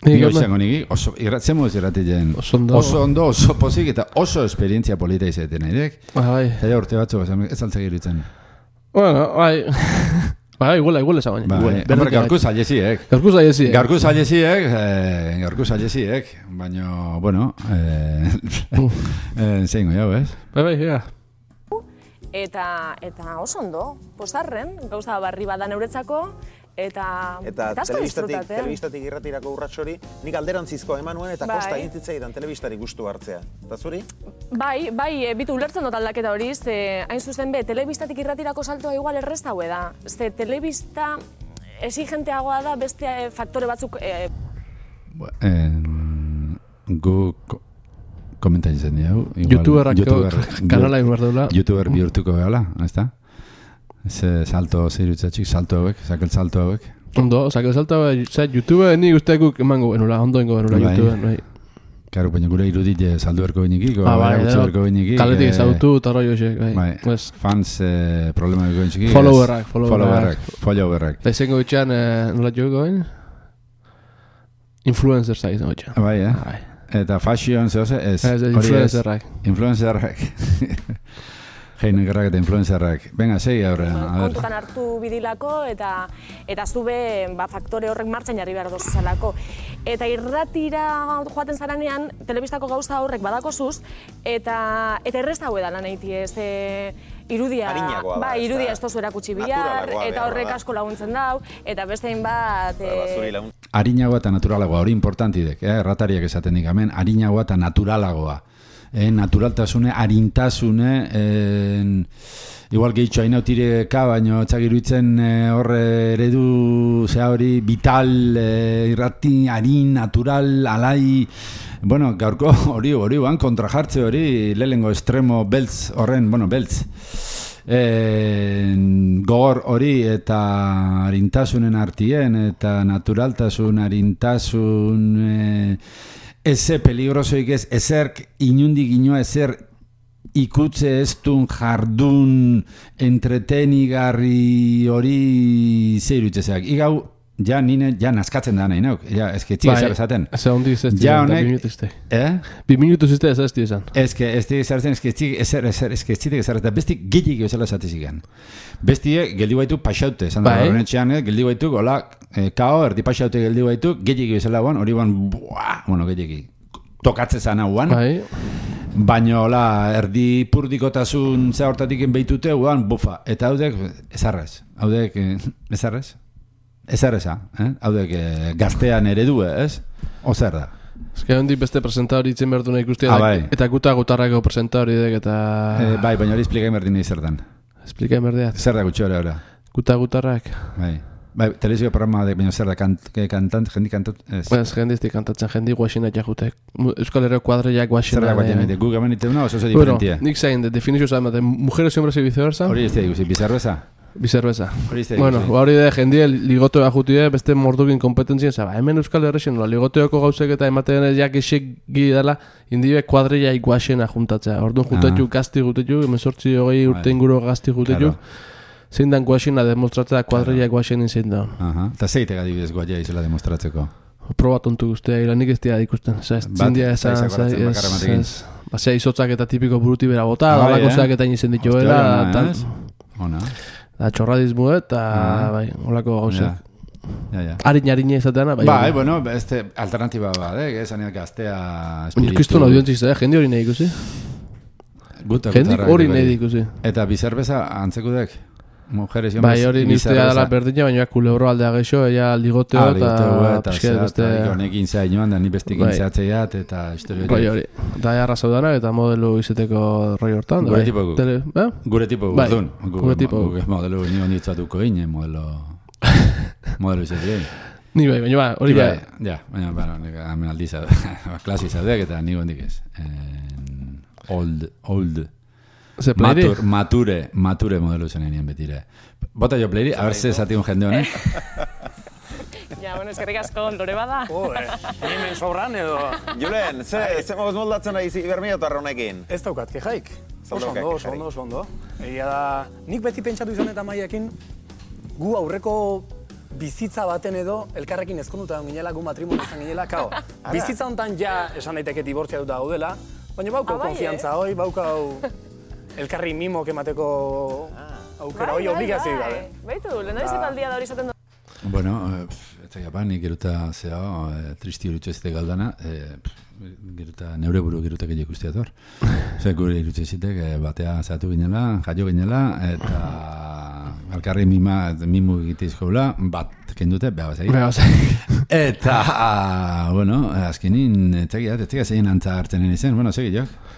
Hemen- izango niki, oso, irratzen moduz irratien. Oso ondo. Oso ondo, oso pozik eta oso esperientzia polita izaten nahi Ah, bai. Eta ja urte batzu, ez altzak irutzen. Bueno, bai. bai, iguala, iguala esan baina. Bai, Iguala, hombre, gaurko bai. zailesiek. Gaurko zaiezi. Gaurko zailesiek, eh, gaurko zailesiek, baina, bueno, eh, eh, zeingo jau, ez? Bai, bai, ja. Eta, eta oso ondo, pozarren, gauza barri bada neuretzako, eta, Eta telebistatik, telebistatik irratirako urrats hori, nik alderantzizko eman nuen eta Bai. kosta egintitzaidan telebistari gustu hartzea. Eta zuri? Bai, bai, e, bitu ulertzen dut aldaketa hori, ze hain zuzen be, telebistatik irratirako saltoa igual errez daue da. Ze telebista exigenteagoa da beste eh, faktore batzuk eh, Bu- Eh, gu ko- komenta izan diau. igual Youtuberrak kanala egin behar duela. Youtuber bihurtuko gehala, ez da? Ze salto zeirutzatxik, salto hauek, sakel salto hauek. Ondo, osake salta, bai, zera, YouTube ni guztiakuk emango benula, ondo ingo benula Bai. YouTube, bai. Karo, baina gure irudit saldu erko biniki, Ah, bai, gutxi edo, erko biniki. Kaletik eh, ezautu eta roi hoxek, bai. Bai, Ez, fans eh, problema dugu entxiki. Followerrak, followerrak. followerrak. Followerrak. Eta izango eh, nola joko gain? Influencer zai izango itxean. Bai, eh? Bai. Eta fashion zehose, ez. Ez, hori influencerrak. Influencerrak. Heinen gerrak eta influencerrak. Venga, segi aurrean, a ver. kontutan hartu bidilako eta eta zube ba, faktore horrek martxan jarri behar dozu zalako. Eta irratira joaten zaranean, telebistako gauza horrek badakozuz, eta eta errez daue da lan eiti ez, e, irudia, Arinagoa ba, ez irudia ez tozu erakutsi bihar, eta horrek asko laguntzen dau, eta beste hainbat... Ba, zuri E, lagun. Arinagoa eta naturalagoa, hori importantidek, eh? erratariak esaten dik, hemen, arinagoa eta naturalagoa. Eh, naturaltasune, arintasune, eh, igual gehitxo hain tireka, baino txagiruitzen eh, horre eredu, zea hori, vital, eh, irrati, arin, natural, alai, bueno, gaurko hori, hori, ban, kontrajartze hori, lehengo estremo beltz horren, bueno, beltz, eh, gogor hori eta arintasunen artien eta naturaltasun arintasun eh, eze peligrosoik ez ezerk inundik inoa ezer ikutze ez dun jardun entretenigarri hori zeirutzezeak. Igau, ja nine, ja naskatzen da nahi nauk. Ja, ez que txik ezer esaten. Ez ondi ez Ja, ja, bi honek- minutu izte. Eh? Bi minutu izte ez ez esan. Ez que ez dik ezartzen, ez que txik ezer, ezer, ez que txik ezer, eta bestik gehiagik bezala esatiziken. Bestie, geldi baitu pasaute, esan da, Bai. horrenetxean, eh, geldi baitu, gola, eh, kao, erdi pasaute geldi baitu, gehiagik bezala guan, hori guan, buah, bueno, gehiagik. Tokatze zana guan, Bai, baina, hola, erdi purdikotasun ze hortatik beitute guan, bufa. Eta haudek, ezarrez, haudek, eh, ezarrez? Ezarreza, eh? haudek eh, gaztean eredu, ez? Ozer da. Ez que hondi beste presentadori itzen behar du nahi ikustia. Ah, bai. Eta guta gutarrako presentadori dek eta... Eh, bai, baina hori esplikai berdin nahi zer dan. Explika berdeat. Zer da gutxi ora. Guta gutarrak. Bai. Bai, telebizio programa de baina zer da kant, kantant, jendi kantot, ez. Ez, jendiztik kantatzen, jendi guaxina jajutek. Mu- Euskal Herriko kuadreiak guaxina. Zer da guatzen eh, egite, gu gaben ituna oso oso Bueno, diferentia. nik zain, de definizio zain, bate, mujeres y hombres y viceversa. Hori ez da ikusi, bizarreza? Ez da Bueno, ba hori da, jendie ligotoa jutide, beste mordukin kompetentzien, zaba, hemen Euskal Herrexen, nola, ligoteoko gauzek eta ematen jak esek dela, indibe kuadreia iguaxena juntatzea. Orduan juntatxu gazti gutetxu, emezortzi hogei urte inguru gazti gutetxu, Claro. zein dan guaxena demostratzea kuadreia iguaxenin zein da. Aha. Eta zeitek adibidez guaia izela demostratzeko. Proba tontu guztia, ila nik ez dira ikusten. Bat, zindia esan, zagoratzen zai, ez, bakarra ematekin. ez. Ba, zea izotzak eta tipiko buruti bera bota, Ah, da bai, eh? eta izen Hostia, dituela? Ona. Da txorradizmu eta, Ah. bai, olako gauzak. Ja. Ja. Harin harina izateana, bai. Bai, hori. bueno, este alternatiba bat, eh, esan gaztea Baina espiritu. kriston audientziz, eh? jende hori nahi ikusi. Guta, Jendik gutarrak hori nahi bai. ikusi. Eta bizerbeza antzekudek? Mujeres y Bai, hombres hori niztea bizerbeza? dela berdina, baina kulebro aldea geixo, ea ligoteo Ah, eta, eta pixket zea, beste... honekin zea inoan, da ni bestekin Bai. zehatzeiat, eta historia Bai, hori. Da jarra zaudanak eta modelu izeteko roi hortan. da, Gure bai. tipoko. Tele, eh? Gure tipo Bai, gurdun. gure tipo. Gure modelo ni honitzatuko gine, modelo... modelo izatea. Ni bai, baina ba, hori Bai, ja. ja, baina, bueno, nik hemen aldi zaude, klasi zaudek, eta ni hondik ez. Old, old. Ze playri? Matur, mature, mature modelo zen nien betire. Bota jo playri, a ver ze zatiun jende honek. Ja, bueno, eskerrik asko, lore bada. Ni hemen sobran edo... Julen, ze, ze moz moldatzen ari zi bermiotarra honekin? Ez daukat, kejaik. Oso ondo, oso ondo, oso ondo. Egia da, nik beti pentsatu izan eta maiakin, gu aurreko bizitza baten edo elkarrekin ezkonduta egon ginela, gu matrimonio izan ginela, kao. Bizitza hontan ja esan daiteke dibortziatuta gaudela, baina baukau Ah, bai, konfiantza hoi, baukau elkarri mimok emateko aukera hoi obligazio gabe. Baitu, lehen da aldia da hori izaten du. Bueno, eh, pff, ez da ni geruta zea, eh, tristi hori zite galdana, eh, pff, geruta neure buru geruta gehiak ikustiat hor. Zer gure irutze zitek, eh, batea zehatu ginela, jaio ginela, eta alkarri mima, mimu egitezkoela, bat kendute, beha bazai. Bega, ze. Eta, ah, bueno, azkenin, etzakiat zein antza hartzen izen, bueno, segi jok.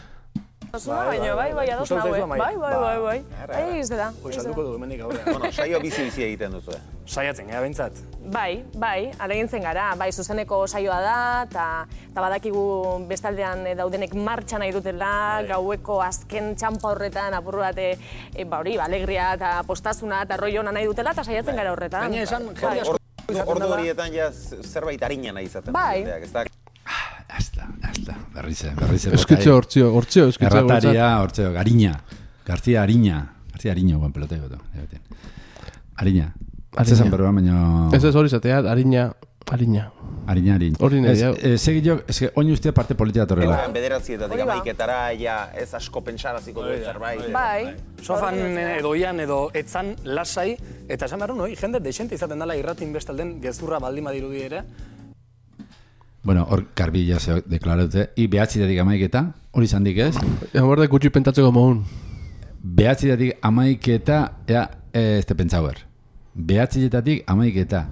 Zuna, baina bai, bai, ados Gustatzen nago, eh? Bai, bai, bai, bai. Bai, ez dela. Hoi ez dela. salduko du hemendik aurrera. Bueno, saio bizi-bizi egiten duzu, Saiatzen, gara bentsat. Bai, bai, alegintzen gara, bai, zuzeneko saioa da, eta ta badakigu bestaldean eh, daudenek martxa nahi dutela, gaueko azken txampa horretan, apur bat, e, e, ba hori, ba, alegria eta postasuna eta roi ona nahi dutela, eta saiatzen gara horretan. Gaina esan, Bai. jende asko Ordu horietan ja zerbait harina nahi izaten. Bai. ez da? Hasta, hasta, berrize, berrize. Eskitze hortzio, hortzio, eskitze Errataria, hortzeo, Gariña. García Ariña. García Ariño, buen pelotei goto. Ariña. Atze esan berroa, baina... Ez ez hori zatea, harina, harina. Ariña, Ariña. Hori nahi, Ez, hau. eh, Segi jo, ez que oin ustea parte politika torrela. Eta bederatzietatik Hori ba. amaiketara, ja, ez asko pentsaraziko du zerbait. Bai. Sofan Hori da. edo ian edo etzan lasai, eta esan behar noi, jende desente izaten dela irratin bestalden gezurra baldin badirudi ere. Bueno, hor garbi ja zeo deklaraute. I behatzitatik amaiketa, hori izan dik ez? Ja, borde gutxi pentatzeko mogun. Behatzitatik amaiketa, ea, eh, ez te pentsauer. Behatzitatik amaiketa.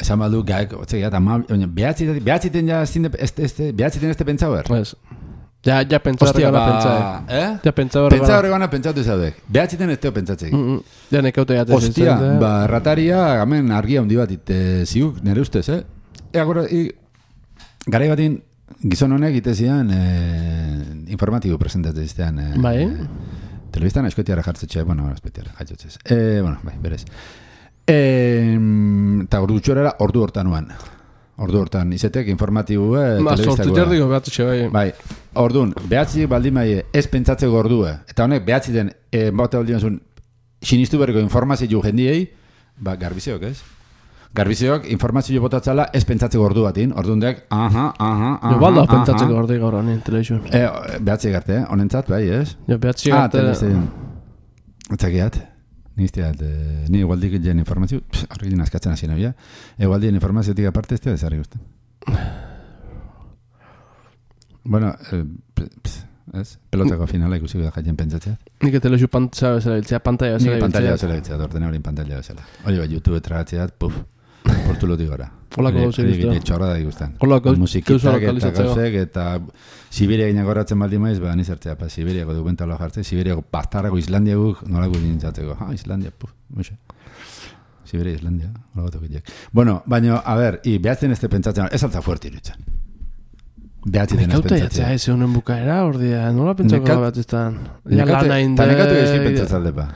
Esan baldu, gaek, otze gat, ama, baina behatzitatik, behatziten ja, zinde, ez, ez, behatziten ez te pentsauer. Ez. Ja, ja pentsa Hostia, horregana ba, eh? Ja pentsa Pentsa horregana. horregana pentsatu zaudek. Behatziten ez teo pentsatzek. Mm, mm. Ja nekaute jatzen Ostia, zen, ba, rataria, hemen argia handi bat ite ziuk, nire ustez, eh? Ea, gora, garai batin, gizon honek ite zian, eh, informatibo presentatzen iztean. Eh, Bai. telebistan eskotiara jartzetxe, bueno, eskotiara jaitzotzez. E, bueno, bai, berez. E, eta ordu txorera, ordu hortan nuan. Ordu hortan, izetek informatibu e, sortu telebistakoa. jardiko behatze bai. Bai, orduan, behatzi baldin bai ez pentsatzeko ordua. Eta honek, behatzi den, e, bate baldin zuen, sinistu berriko informazio jendiei, ba, garbiziok, ez? Garbiziok, informazio botatzala ez pentsatzeko ordu batin. Orduan dek, aha, aha, aha, Jo, balda pentsatzeko ordi gaur honi, telebizun. E, behatzi garte, eh? honentzat, bai, ez? Jo, behatzi Ah, garte... telebizten. Etzakiat. Niztiat, eh, ni igualdik jen informazio, pss, horrekin askatzen hasi nabia. Igualdien informaziotik aparte ez da desarri guztan. Bueno, eh, pss, ez? Pelotako finala ikusiko da jaien pentsatzea. Nik telebizun pantza bezala biltzea, pantalla bezala pantalla biltzea. bezala ditzea, ordena hori pantalla bezala. Hori bai, YouTube tragatzeat, puf, portulotik gora. Holako Hori- gauzak hori ikusten. gile txorra da ikusten. Holako gauz- Musikitak gauzak eta gauzek eta Siberia gina goratzen baldin maiz, ba, nizertzea, pa, Siberiako dokumentaloa jartzen, Siberiako bastarako Islandiaguk nolako nintzatzeko. Ha, Islandia, puf, muxe. Siberia, Islandia, hola bat. Bueno, baina, a ber, i, behatzen ez pentsatzen, ez alta fuerte irutzen. Nekauta jatzea pentsatzen. ez honen bukaera, ordia, nola pentsako Nekat- bat ez tan. Ja, lana inde... Ta nekatu alde, ba.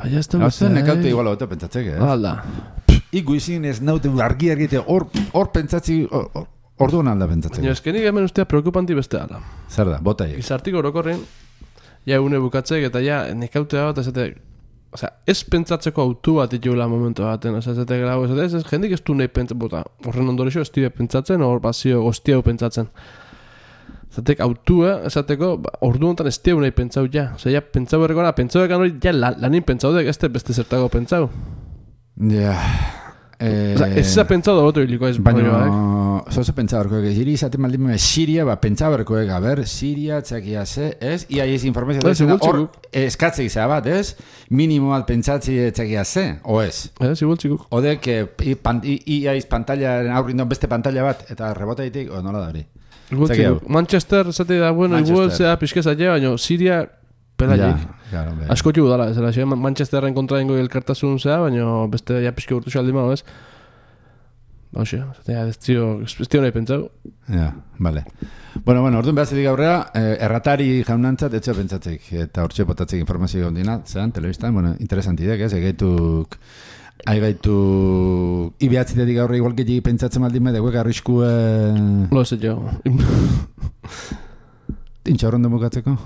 Baina ez da zen, nekatu igual auto pentsatzek, eh? Alda. Iku izin ez naute argi argite, hor, hor pentsatzi, hor- orduan alda pentsatzeko. Baina eskenik hemen ustea preocupanti beste ala. Zer da, bota hiek. Gizartik orokorren, ja une bukatzek eta ja nekautea bat esate, Osea, ez pentsatzeko autu bat ditugula momentu baten, osea, esate grau, esate, ez, jendik ez du nahi pentsatzen, bota, horren ondorexo ez dira pentsatzen, hor bazio goztiago pentsatzen. Zatek autua, esateko, ba, ordu honetan ez dira nahi pentsau ja. Osea, ja, pentsau berrekona, pentsau ekan hori, ja, lan, lanin pentsau dek, ez te beste zertago pentsau. Ja. Eh, Osea, ez za pentsau da boto hiliko ez, Baina, rolloak. zozo pentsa berkoek, hiri izaten baldin bime, Siria, ba, pentsa berkoek, a ber, Siria, txakia ze, ez? Ia ez informazio, Bai, da, hor, segultzikuk. eskatzek zea bat, ez? Minimo bat pentsatzi txakia ze, o ez? Ez, igualtzikuk. Odek, eh, i, pan, i, ia iz pantalla, aurrin beste pantalla bat, eta rebota ditik, o nola da hori? Manchester, esate da, bueno, igual zea pixkeza ja, baina Siria, pelaiek. Ja, claro, be. Asko txugu dala, ez dela, xe, Manchesterren kontra ingo elkartasun zea, baina beste ja pixke urtu xaldi mao, ez? Ba, xe, zatea, ez tio, ez tio nahi pentsau. Ja, vale. Bueno, bueno, orduan behar aurrera, eh, erratari jaunantzat, etxe pentsatzek, eta hortxe botatzek informazio gondina, zean, telebistan, bueno, interesantidek, ez, egaituk, aigaitu, ibiatzitetik aurre igual gehiagik pentsatzen baldin bede, guek arrisku, eh, Lo ez jo. intxaurron demokatzeko?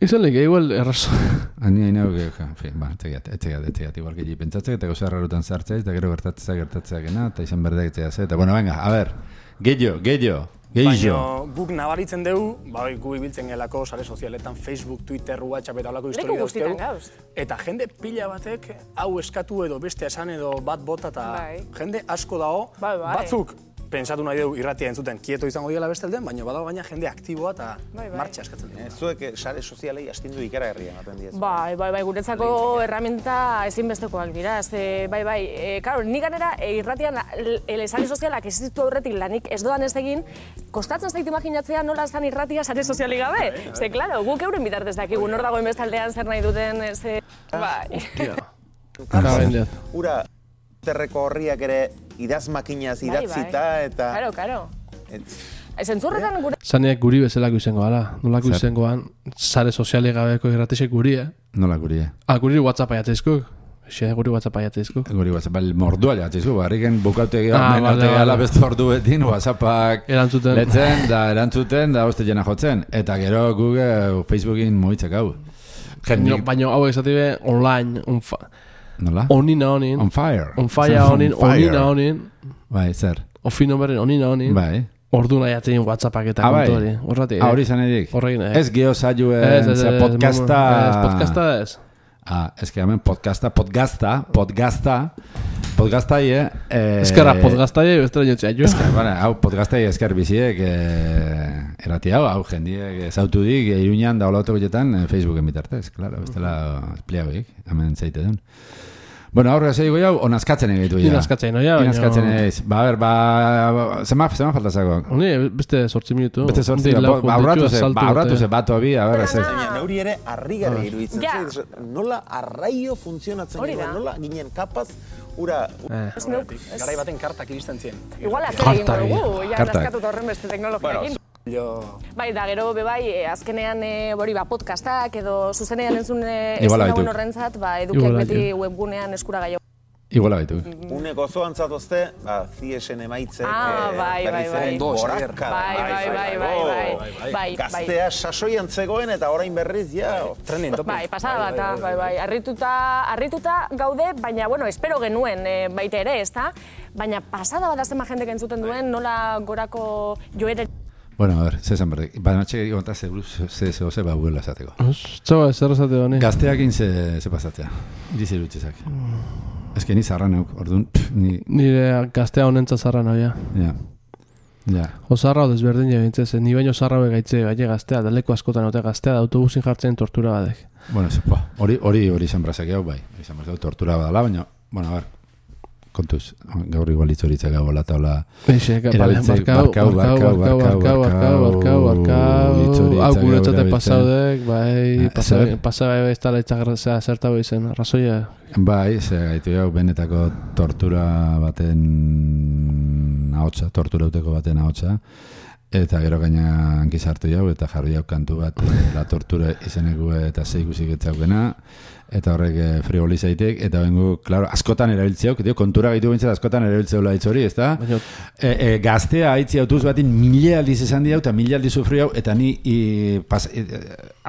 Izan lege, igual, erraz. Ani hain hau, en fin, ba, etxegat, etxegat, etxegat, igual gehiagik pentsatzek, eta gauza errarutan sartzea, eta gero gertatzea gertatzea gena, eta izan berdek etxea ze, eta bueno, venga, a ver, gehiago, gehiago, Baina gehiago. guk nabaritzen dugu, ba, gu ibiltzen gelako sare sozialetan, Facebook, Twitter, WhatsApp eta holako Leku historia gauz. Eta jende pila batek hau eskatu edo beste esan edo bat bota eta Bai. jende asko dago, Bai, bai. batzuk pentsatu nahi dugu irratia entzuten kieto izango diela bestelden, baina badago gaina jende aktiboa eta Bai, bai. martxa eskatzen du. Eh, Zuek eh, sare sozialei astindu ikara herria ematen diez. Bai, bai, bai, guretzako erraminta ezinbestekoak dira. Ze, bai, bai, e, karo, ni ganera e, irratian el sare sozialak existitu aurretik lanik ez doan ez egin, kostatzen zait imaginatzea nola zan irratia sare sozialik gabe. Ze, klaro, guk euren bitartez dakigu, nor dagoen bestaldean zer nahi duten, ze, bai. Kara bendiat. Ura, terreko horriak ere idazmakinaz Bai, bai. idatzita eta... Karo, karo. Et- Zentzurretan gure... Zaneak guri bezalako izango ala. Nolako izangoan, sare soziale gabeko irratixek guri, eh? Nola guri, eh? Ah, guri WhatsApp aiatzeizkuk. Xe, guri WhatsApp aiatzeizkuk. Guri WhatsApp, bal, mordua jatzizku, barriken bukaute Ah, ah, vale, vale. beste ordu betin, WhatsAppak Erantzuten. letzen, da erantzuten, da hoste jena jotzen. Eta gero Google, Facebookin moitzak hau. Baina, hauek esatibe online, on, fa, nola? onina honin, On fire. on fire On honin, onina honin, Bai, zer. ofin nomberen onina honin, Bai. ordu nahi atzen WhatsAppak eta Ah, bai. kontu hori. Horretik, Ah, hori zan edik. Horrekin, eh? Ez geho zailu, Ez, ze podcasta... Ez, podcasta ez. Ah, ez que hemen podcasta, podcasta, podcasta, podcasta ie... Eh, Ezkerra podcasta jai, bestera jotzea jo. Esker, bueno, hau podcasta esker biziek eh, erati hau, hau jendiek zautu dik, eh, iruñan da otokoetan eh, Facebooken bitartez, claro, bestela espliagoik, hemen zeite duen. Bueno, aurre zei goi hau, onazkatzen egitu ja. Inazkatzen, no, ja, Inazkatzen egituz. Ba, a ber, ba, zema, zema falta zako. Honi, beste sortzi minutu. Beste sortzi, ba, ba, aurratu ze, ba, aurratu ze, bat obi, a ber, ez ez. Neuri ere harrigarri iruditzen Ja. nola arraio funtzionatzen genuen, nola ginen kapaz, ura, Eh. Ez neuk, ez- Garai baten kartak iristen zien. Igual atzera egingo Kartak, dugu, ja naskatuta horren beste teknologiakin. Jo... Bai, da gero be bai, eh, azkenean e, hori ba podcastak edo zuzenean entzun e, ez dagoen baituk. horrentzat, ba edukiak Iguala beti webgunean eskuragai Iguala baitu. Une gozoan zatozte, ba, ziesen emaitzek Ah, eh, bai, bai, bai. ere Ondo, Xabier. gorakada. Bai, bai, bai, bai, bai, bai, bai. Gaztea sasoian zegoen eta orain berriz, ja, Trending topic. Bai, pasada bata, bai, bai. Arrituta, arrituta gaude, baina, bueno, espero genuen e, baita ere, ezta? Baina pasada bat zenbat jendek entzuten duen, nola gorako joere Bueno, a ver, ze esan berdek. Baina txek egon eta ze buruz, ze ze ze ba buela esateko. Zaba, zer esate honi. Gazteakin ze, ze pasatzea. Iriz irutxezak. Ez que ni zarra neuk, orduan, pff, ni, Nire gaztea honentza zarra noia. ja. Ja. Osarra desberdin jabintzen zen, ni baino zarra gaitze, baina gaztea, daleko askotan ote gaztea, da autobusin jartzen tortura badek. Bueno, ze, ba, hori, hori, hori izan brazak hau, bai. Izan brazak tortura badala, baina, bueno, a ver, kontuz, gaur igual itzoritza gau ala taula. Eixe, barkau, barkau, barkau, barkau, barkau, barkau, barkau, hau guretzat epazaudek, bai, pasaba ebe ez tala itzagarrezea zertago izen, razoia. Bai, ze gaitu jau, benetako tortura baten ahotsa, tortura uteko baten ahotsa, eta gero gaina hankizartu jau, eta jarri jau kantu bat, la tortura izeneko eta zeikusik etzaukena, eta horrek eh, frigoli zaitek, eta bengu, klaro, askotan erabiltzeok, dio, kontura gaitu bintzat askotan erabiltzeula hitz hori, ezta? Baina, E, e, gaztea haitzi autobus batin mila aldiz esan diau, eta mila aldiz sufri hau, eta ni i, pas, e,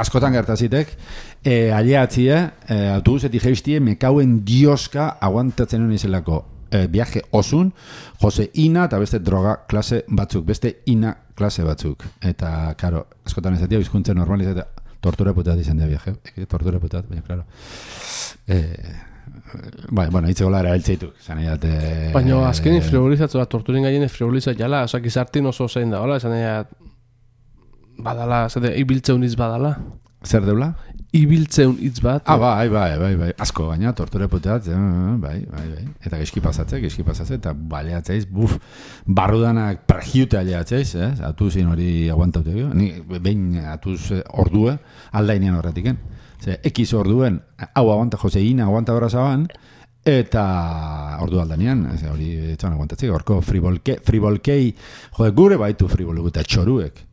askotan gertazitek, e, aliatzia, e, autobusetik jeistie, mekauen dioska aguantatzen honi zelako e, viaje osun, Jose Ina eta beste droga klase batzuk, beste Ina klase batzuk. Eta, karo, askotan ez atia, bizkuntza normaliz eta tortura putat izan da viaje. Eh? Tortura putat, baina, klaro. Eh, Bai, bueno, hitz gola erabiltzea ditu, zan edat... E, eh, Baina azken e, da, torturen gaien frivolizat jala, oza, gizartin oso zein da, hola, zan edat... Badala, zate, ibiltze uniz badala. Zer deula? Ibiltzeun hitz bat. Ah, bai, bai, bai, bai, asko gaina, torture puteat, eh, bai, bai, bai. Eta geski pasatze, geski pasatze, eta baleatzeiz, buf, barrudanak pregiute aleatzeiz, eh? Atu zin hori aguantaute gero. Ni behin atuz eh, ordue, aldainean horretiken. Ze, ekiz orduen, hau aguanta, Jose aguanta horra zaban, eta ordu aldanean, ez, hori etxan aguantatzea, horko fribolke, fribolkei, jode, gure baitu fribolu eta txoruek.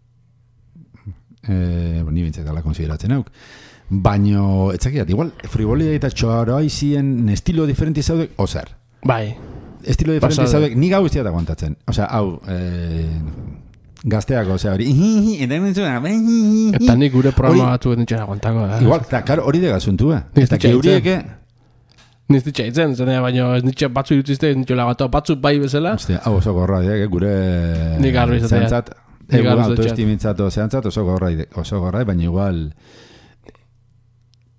Eh, ni bintzak dala konsideratzen hauk. Baino, etzakiat, igual, frivolia eta txoroa izien estilo diferenti zaudek, ozer. Bai, Estilo diferenti Pasade. zaudek, ni gau iztiat aguantatzen. Osea, hau, eh, gazteako, osea, hori, eta zuen, eta nik gure programa batzuk nintzen aguantako. Eh? Igual, eta, karo, hori de gazuntu, eh? Eta ditxe geurieke, Niz ditxe itzen, zenea, baina ez nitxe batzu dituzte, ez nitxe lagatu batzuk bai bezala. ostia, hau oso gorra, eh, gure... Nik garbi izatea. Zehantzat, Izatea. autoestimintzat, zehantzat oso gorra, oso gorra, baina igual...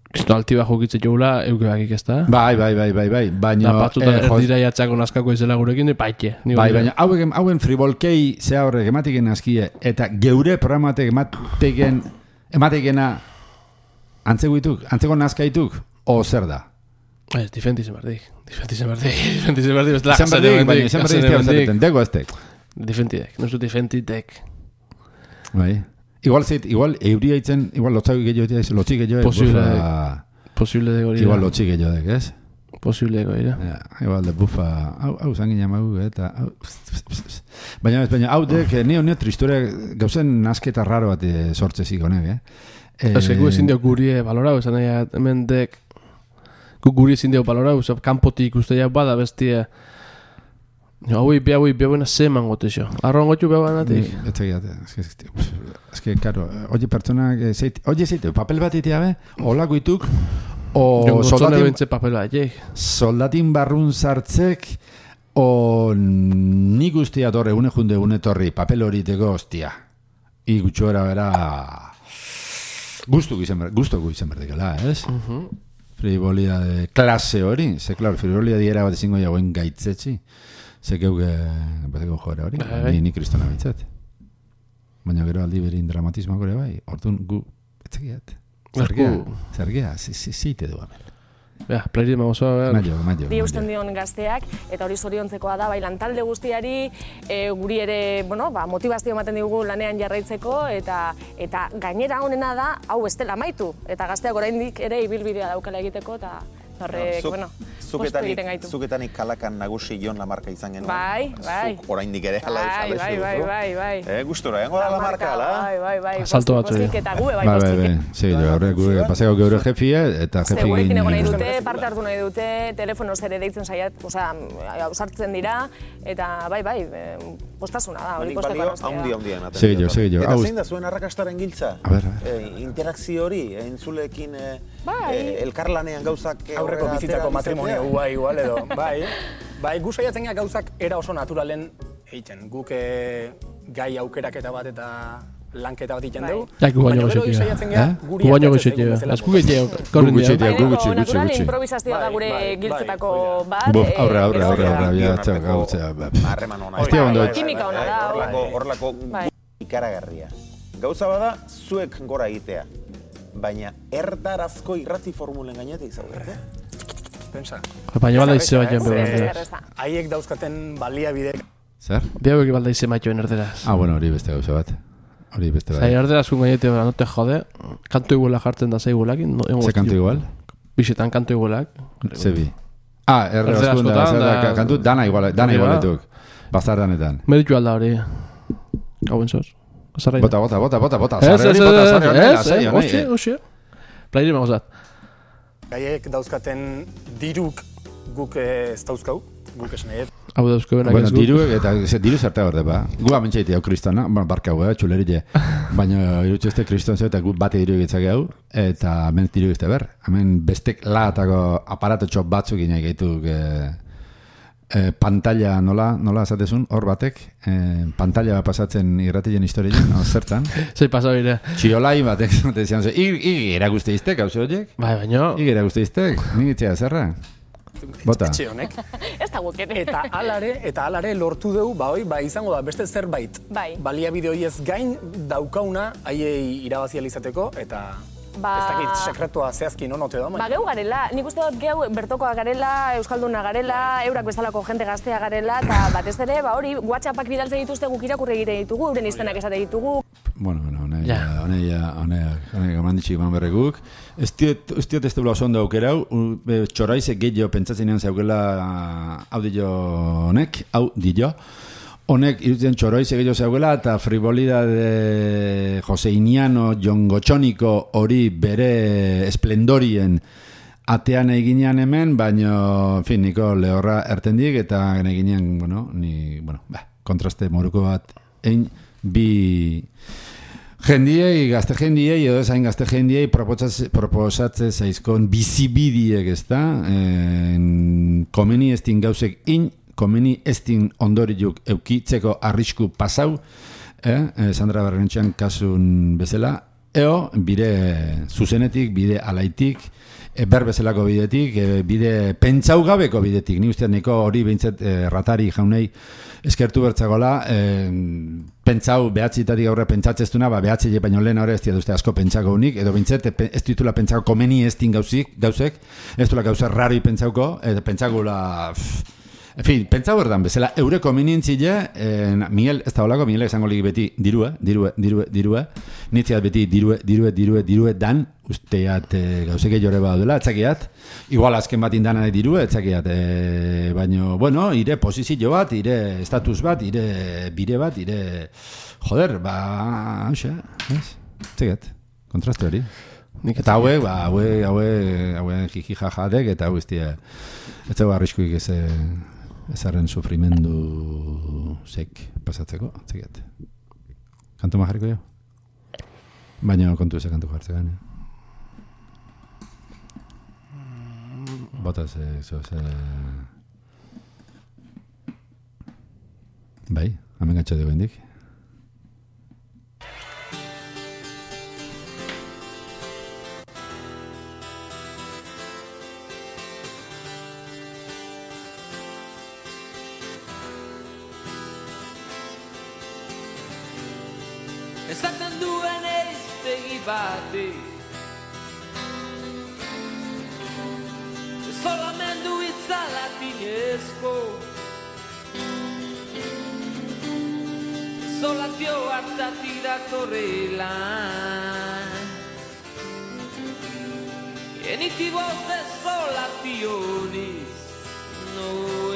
Kristo alti bat jokitze jogula, euke bakik ez da. Bai, bai, bai, bai, bai, baina... Da batzutan eh, erdira jatzako naskako izela gurekin, baite. Ni Bai, baina- hauek, hauen fribolkei ze horrek emateken askie, eta geure programatek emateken, ematekena antzeguituk, antzeko nazkaituk, o zer da? Ez, difenti zen berdik. Difenti zen berdik. Difenti zen berdik. bestela Izan jasen berdik, hemendik, baina izan berdik jasen izan hemendik. berdik, dego estek. Difentidek, nosu difentidek. Bai. Igual zait, igual euria itzen, igual lotzak gehiago dira, lotxik gehiago, Posible. bufa, Posible de hori. igual lotxik gehiago dek, ez? Posible de hori. Ja, igual de bufa, hau, hau zangin jamau, eta, hau, baina ez, baina hau dek, ni honio tristura, gauzen nasketa raro bat eh, sortzezik honek, eh? Ez que gu ezin dio guri balorau, esan nahi, hemen dek, gu guri ezin dio balorau, zop, kanpotik uste bada bestia. Hau, bia hui, bia buena seman gote xo. Arroan gotxu bia buena tig. Ez que, ez que, ez que, karo, oie pertsona, eh, oie zeite, papel bat itea be, hola guituk, o soldatin, papel bat, jek. Soldatin barrun sartzek, o ni guztia torre, une junde, une torri, papel hori tego, hostia. I gutxo bera, gustu guizen, gustu guizen berdekala, ez? Uh -huh. Frivolia de clase hori, ze, claro, frivolia diera bat ezingo jauen gaitzetzi. Frivolia Ze geuke, bateko joera hori, Bai. ni, ni kristona baitzat. Baina gero aldi berin dramatismoa gore bai, orduan gu, etzekiat. Zergea, zergea, zeite du hemen. Ja, plairi magozoa, Maio, maio. Bi eusten dion gazteak, eta hori zoriontzekoa da, bai lantalde guztiari, e, guri ere, bueno, ba, motivazio ematen digu lanean jarraitzeko, eta eta gainera honena da, hau ez dela amaitu, eta gazteak oraindik ere ibilbidea daukala egiteko, eta horrek, Zuk, bueno, zuketanik, egiten gaitu. zuketanik kalakan nagusi Jon Lamarka izan genuen. Bai, bai. Zuk oraindik ere hala Bai, bai, bai, bai, bai. Eh, gustora, egongo da Lamarka, ala? Bai, bai, bai. Batzuei. pozik, Eta gue bai, Bai, bai, pozik. bai. Sí, gaur gure pasako geure jefia eta jefe Segurekin egon nahi dute, parte hartu nahi dute, telefonoz ere deitzen saiat, osea, ausartzen dira, eta bai, bai, eh, postasuna da, hori posteko haundi, haundi ematen. Segi jo, diot. segi jo. Eta zein da zuen arrakastaren giltza? A ber. Eh, interakzio hori, eh, entzuleekin eh, Bai. eh, elkarlanean gauzak eh, Aurreko bizitzako matrimonio ua igual edo, bai. Bai, gu saiatzen gauzak era oso naturalen egiten. Guk eh, gai aukeraketa bat eta lanketa bat egiten Bai. dugu. Ja, gu baino saiatzen gara Eh? guri Gu baino bezala Esku gehiago, Gu gutxi dira. Bai, gutxi, nahiko gutxi, natural gutxi. improvisazioa da Bai, gure bai, giltzetako bat. Eh, aurre, aurre, aurre, aurre, gautzea. Harreman ona. Ondo. Bai, kimika ona da, hori. Horlako, horlako Bai. ikaragarria. Gauza bada, zuek gora egitea. Baina erdarazko irrati formulen gainetik zaudete. Pensa. Baina balda ize bat joan behar Zer ez da. Haiek dauzkaten baliabide Zer? Bi hauek balda bat joan erderaz. Ah, bueno, hori beste gauza bat. Hori beste Zai, bai. erderaz gainetik, no te jode. Kantu iguela jartzen da zaigulakin. No, Ze kantu igual? Bisetan kantu igualak. Ze bi. Ah, zer da, kantu dana igual, dana igualetuk. Bazardanetan. Meritu alda hori. Gauen zoz. Bota, bota, bota, bota, bota. Ez, Zarre ez, hori bota, ez, zarre hori, ez, lasai, ez, honei, hoxe, eh. hoxe. Plaire magozat. Gaiek dauzkaten diruk guk eh, ez dauzkau, guk esan nahi. Hau dauzko benak Bueno, ez diru, eta ze, diru zerta berde ba. Gu amentsaiti hau kristona, bueno, barka hau, eh, txulerite. Baina irutxezte kriston zeu, eta gu bate diru egitzake hau, eta hemen diru egizte ber. Hemen bestek laatako aparatotxo batzuk inai gaituk eh, eh, pantalla nola, nola esatezun, hor batek, eh, pantalla pasatzen irratien historien, no, zertzan. Zei pasa bire. Txiolai batek, zate zian, ze, ig, ig erakuste iztek, hau horiek? Bai, baino. Ig erakuste iztek, nik itzea zerra. Bota. Etxe honek. Ez da guk ere. Eta alare, eta alare lortu dugu, ba hoi, ba izango da beste zerbait. Bai. Baliabide horiez gain daukauna haiei irabazi izateko eta Ba- ez dakit sekretua zehazki non ote da, Ba, geu garela, nik uste dut geu bertokoa garela, euskalduna garela, eurak bezalako jente gaztea garela, eta batez ere, ba hori, whatsappak bidaltzen dituzte guk irakurri egiten ditugu, euren izenak esate ditugu. Bueno, bueno, honea, Ja. ja. honea, honea, honea, gamanditxik eman berreguk. Ez diot, ez diot ez dula oso ondo aukerau, txoraizek gehiago pentsatzen ean zeukela audio honek, hau dio. Honek irutzen txoroize gehiago zeugela eta frivolidade Joseiniano, jongotxoniko hori bere esplendorien atean eginean hemen, baino, en fin, niko lehorra ertendik eta eginean, bueno, ni, bueno, ba, kontraste moruko bat, ein, bi jendiei, gazte jendiei, edo ezain gazte jendiei proposatze zaizkon bizibidiek, ez da? En, komeni ez din gauzek in, komeni ez din ondoriuk eukitzeko arrisku pasau, eh? eh, Sandra Berrentxan kasun bezala, eo, bide zuzenetik, bide alaitik, ber bezalako bidetik, e, bide pentsau gabeko bidetik, ni uste neko hori behintzat e, ratari jaunei eskertu bertzagola, e, pentsau behatzitatik aurre pentsatzeztuna, ba behatzi baino lehen hori ez dira duzte asko pentsako unik, edo behintzat pe- ez ditula pentsako komeni ez din gauzik, gauzek, ez dula gauza rari pentsauko, pentsakula... pff, En fin, pentsau erdan, bezala, eure kominintzile, eh, Miguel, ez da holako, Miguel esango ligi beti dirue, dirue, dirue, dirue, nitziat beti dirue, dirue, dirue, dirue, dan, usteat e, gauzeke jore badula, etzakiat, igual azken bat indana dirue, etzakiat, e, baino, bueno, ire posizio bat, ire status bat, ire bire bat, ire, joder, ba, hauxe, ez, etzakiat, kontraste hori. Nik Eta hauek, ba, hauek, hauek, hauek jiji jajadek, eta hau iztia, ez zego arriskuik ez, ezarren sufrimendu zek pasatzeko, txekiat. Kantu ma jarriko jo? Baina kontu eze kantu jartzegan, eh? Bota ze, zo, ze... Bai, hamen gatxo dugu hendik. scappati. C'è solo mandui salatinesco. C'è solo attio attati da Torrella. E nitivo stesso lationi. No.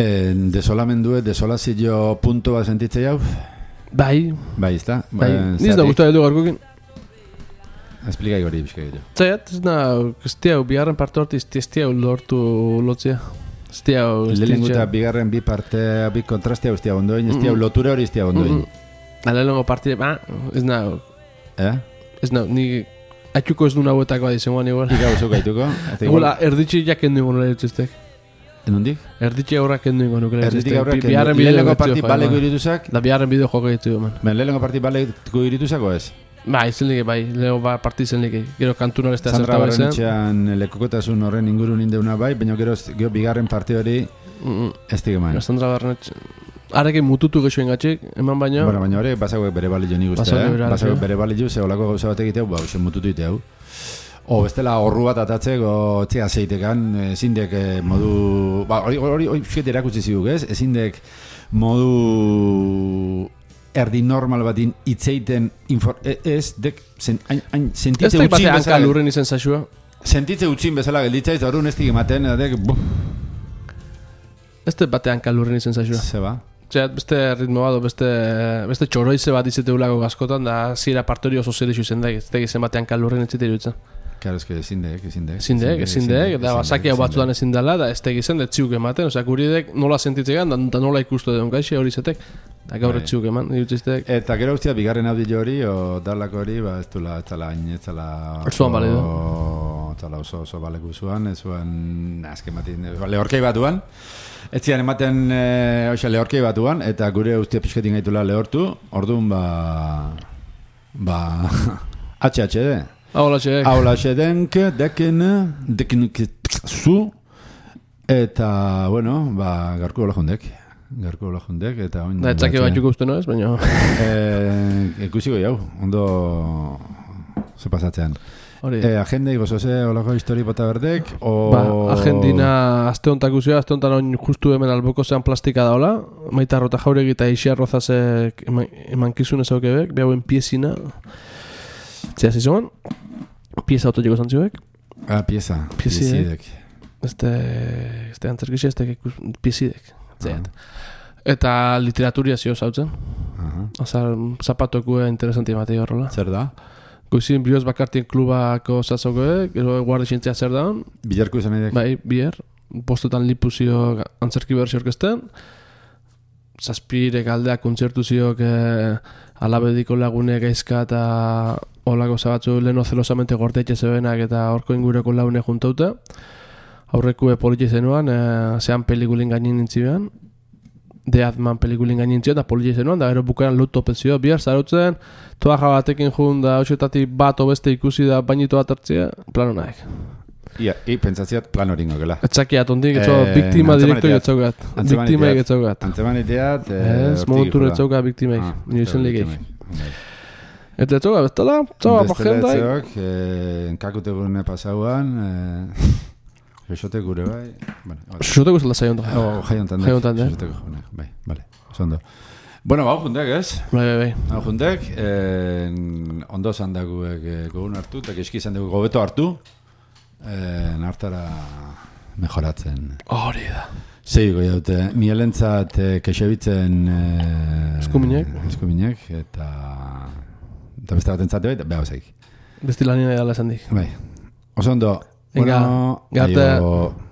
Eh, desolamendu, desolazio punto bat sentitze jau? Bai, Bai, bai. Eh, Niz da zergatik? guztu edu garkukin. Esplika gori pixka egitu. Zaiat, ez da, ez diau, bigarren parte horti, ez diau lortu lotzea. Ez ez Lehenengo eta diau. bigarren bi parte, bi kontrastea guztia ondoin, ez diau lotura hori ez diau ondoin. Lehenengo partide, ba, ez na, Eh? ez na, ni, atxuko ez du nahuetako bat izangoan igual. Ika uzu gaituko. eta Igual, igual- erditxe jak kendu ingo nire txistek. Nondik? Erditxe aurrak kendu ingo nuke Erditik aurrak, Biharren bideo lehenengo parti jo, baleko irituzak, Da biharren bideo joko ditu eman. ben lehenengo parti baleko irituzako ez? Bai, izen like, bai, lego ba, parti izen like. Gero kantu norestea Sandra zerta bezen. Barrenetxean lekokotasun horren inguru nindeuna bai, baina gero, gero bigarren parte hori ez digeman. Sandra Barnet. Arekin mututu gexoen gatxik, eman baino. Bueno, baina hori basauek bere balio nik uste, eh? Basauek bere balio, ze olako gauza bat egiteu, ba, mututu iteu. O bestela horru bat atatzeko txea zeitekan, ezindek eh, modu... Ba, hori, hori, hori, fiet erakutsi ziduk, ez? Ezindek modu erdi normal batin itzeiten infor... e- Ez, dek, zen, hain, hain, Ez sentitze da utxin bate hanka bezala... lurren izen zaxua. Sentitze utxin bezala gelditzaiz, horren ez dik ematen, dek, Ez da bate hanka lurren izen zaxua. zeba. Osea, beste ritmo bat, beste, beste txoroize bat izeteulako gaskotan, da zira parte hori oso zerixu izen da, ez da izen batean kalurren etzite iruditzen. Claro, es que ezindek, ezindek. Ezin dek, ezin dek, eta basaki hau batzuan ezin dela, da ez tegizen dut ziuk ematen, osea, guri dek nola sentitzegan, da, da nola ikustu den gaixi hori zetek, da gaur Bai. eman, irutziztek. Eta gero guztia, bigarren audio hori, o dalako hori, ba, ez duela, ez hain, ez zala... Zuan bale du. Ez zala oso, oso baleku zuan, ez zuen, azken batin, ba, lehorkei batuan. Ez ematen, e, oxa, lehorkei batuan, eta gure guztia pixketin gaitula lehortu, orduan, ba... Ba... HHD. Hau latxe, Aula denk, deken, deken zu, eta, bueno, ba, garko hola jondek. Garko hola jondek, eta oin... da etzaki bat juko uste no ez, baina... Eh, ikusiko jau, ondo ze pasatzean. Hori. Eh, agenda igo zoze olako histori bota berdek, o... Ba, agendina azte hontak uzio, azte hontan oin justu hemen alboko zean plastika daola, maita rota jauregi eta isia rozazek eman, emankizun ez aukebek, behauen piezina, zea zizuen, pieza autotiko zantzuek, Ah, pieza. Piezidek. Piezidek. este, este antzerkixi, este ikus, piezidek, zeat. Eta literaturia zio zautzen, Aha. Azar, zapatokue interesanti ematei horrela. Zer da? Goizin bioz bakartien klubako zazokoe, gero guardi xintzea zer da, Bilarko izan edek. Bai, bier, postetan lipuzio antzerki bersi orkesten, zazpirek aldea kontzertu ziok eh, alabediko lagune gaizka eta Olako zabatzu leheno zelosamente gortetxe zebenak eta horko ingureko laune juntauta. Aurreku politxe zenuan, e, zean pelikulin gainin nintzibean. The Adman pelikulin gainin nintzibean, da politxe zenuan, da gero bukaran lut topezio. Bihar zarutzen, toaja batekin jun, da hoxetatik bat obeste ikusi da bainito bat hartzea, plano naik. Ia, i pentsatziat plan hori ingokela. Etxakiat ondik, etxo, biktima direkto getzaukat. Biktima getzaukat. Antzeman iteat, Ez, momentu netzauka biktimek, nire izen ligei. Eta etxauka, bestela, txauka, pajentai. Besteletzeok, eh, enkakute gune pasauan, eh, Josote gure bai, bueno, bai. Xoteko zela zaion da. Oh, jai hontan Jai hontan, eh? Josoteko june, bai, vale, oso ondo. Bueno, bau juntek, ez? Bai, bai, bai. Hau juntek, eh, ondo zandaguek eh, gogun hartu, eta eski zandagu gobeto hartu, eh, nartara mejoratzen. Hori da. Zei goi daute, nielentzat eh, kexebitzen... Eh, Eskuminek. Eskuminek, eta... Eta beste bat entzate bai, eta beha zeik. Besti lanien edala esan dik. Bai. Oso ondo. Venga, bueno, garte. aio.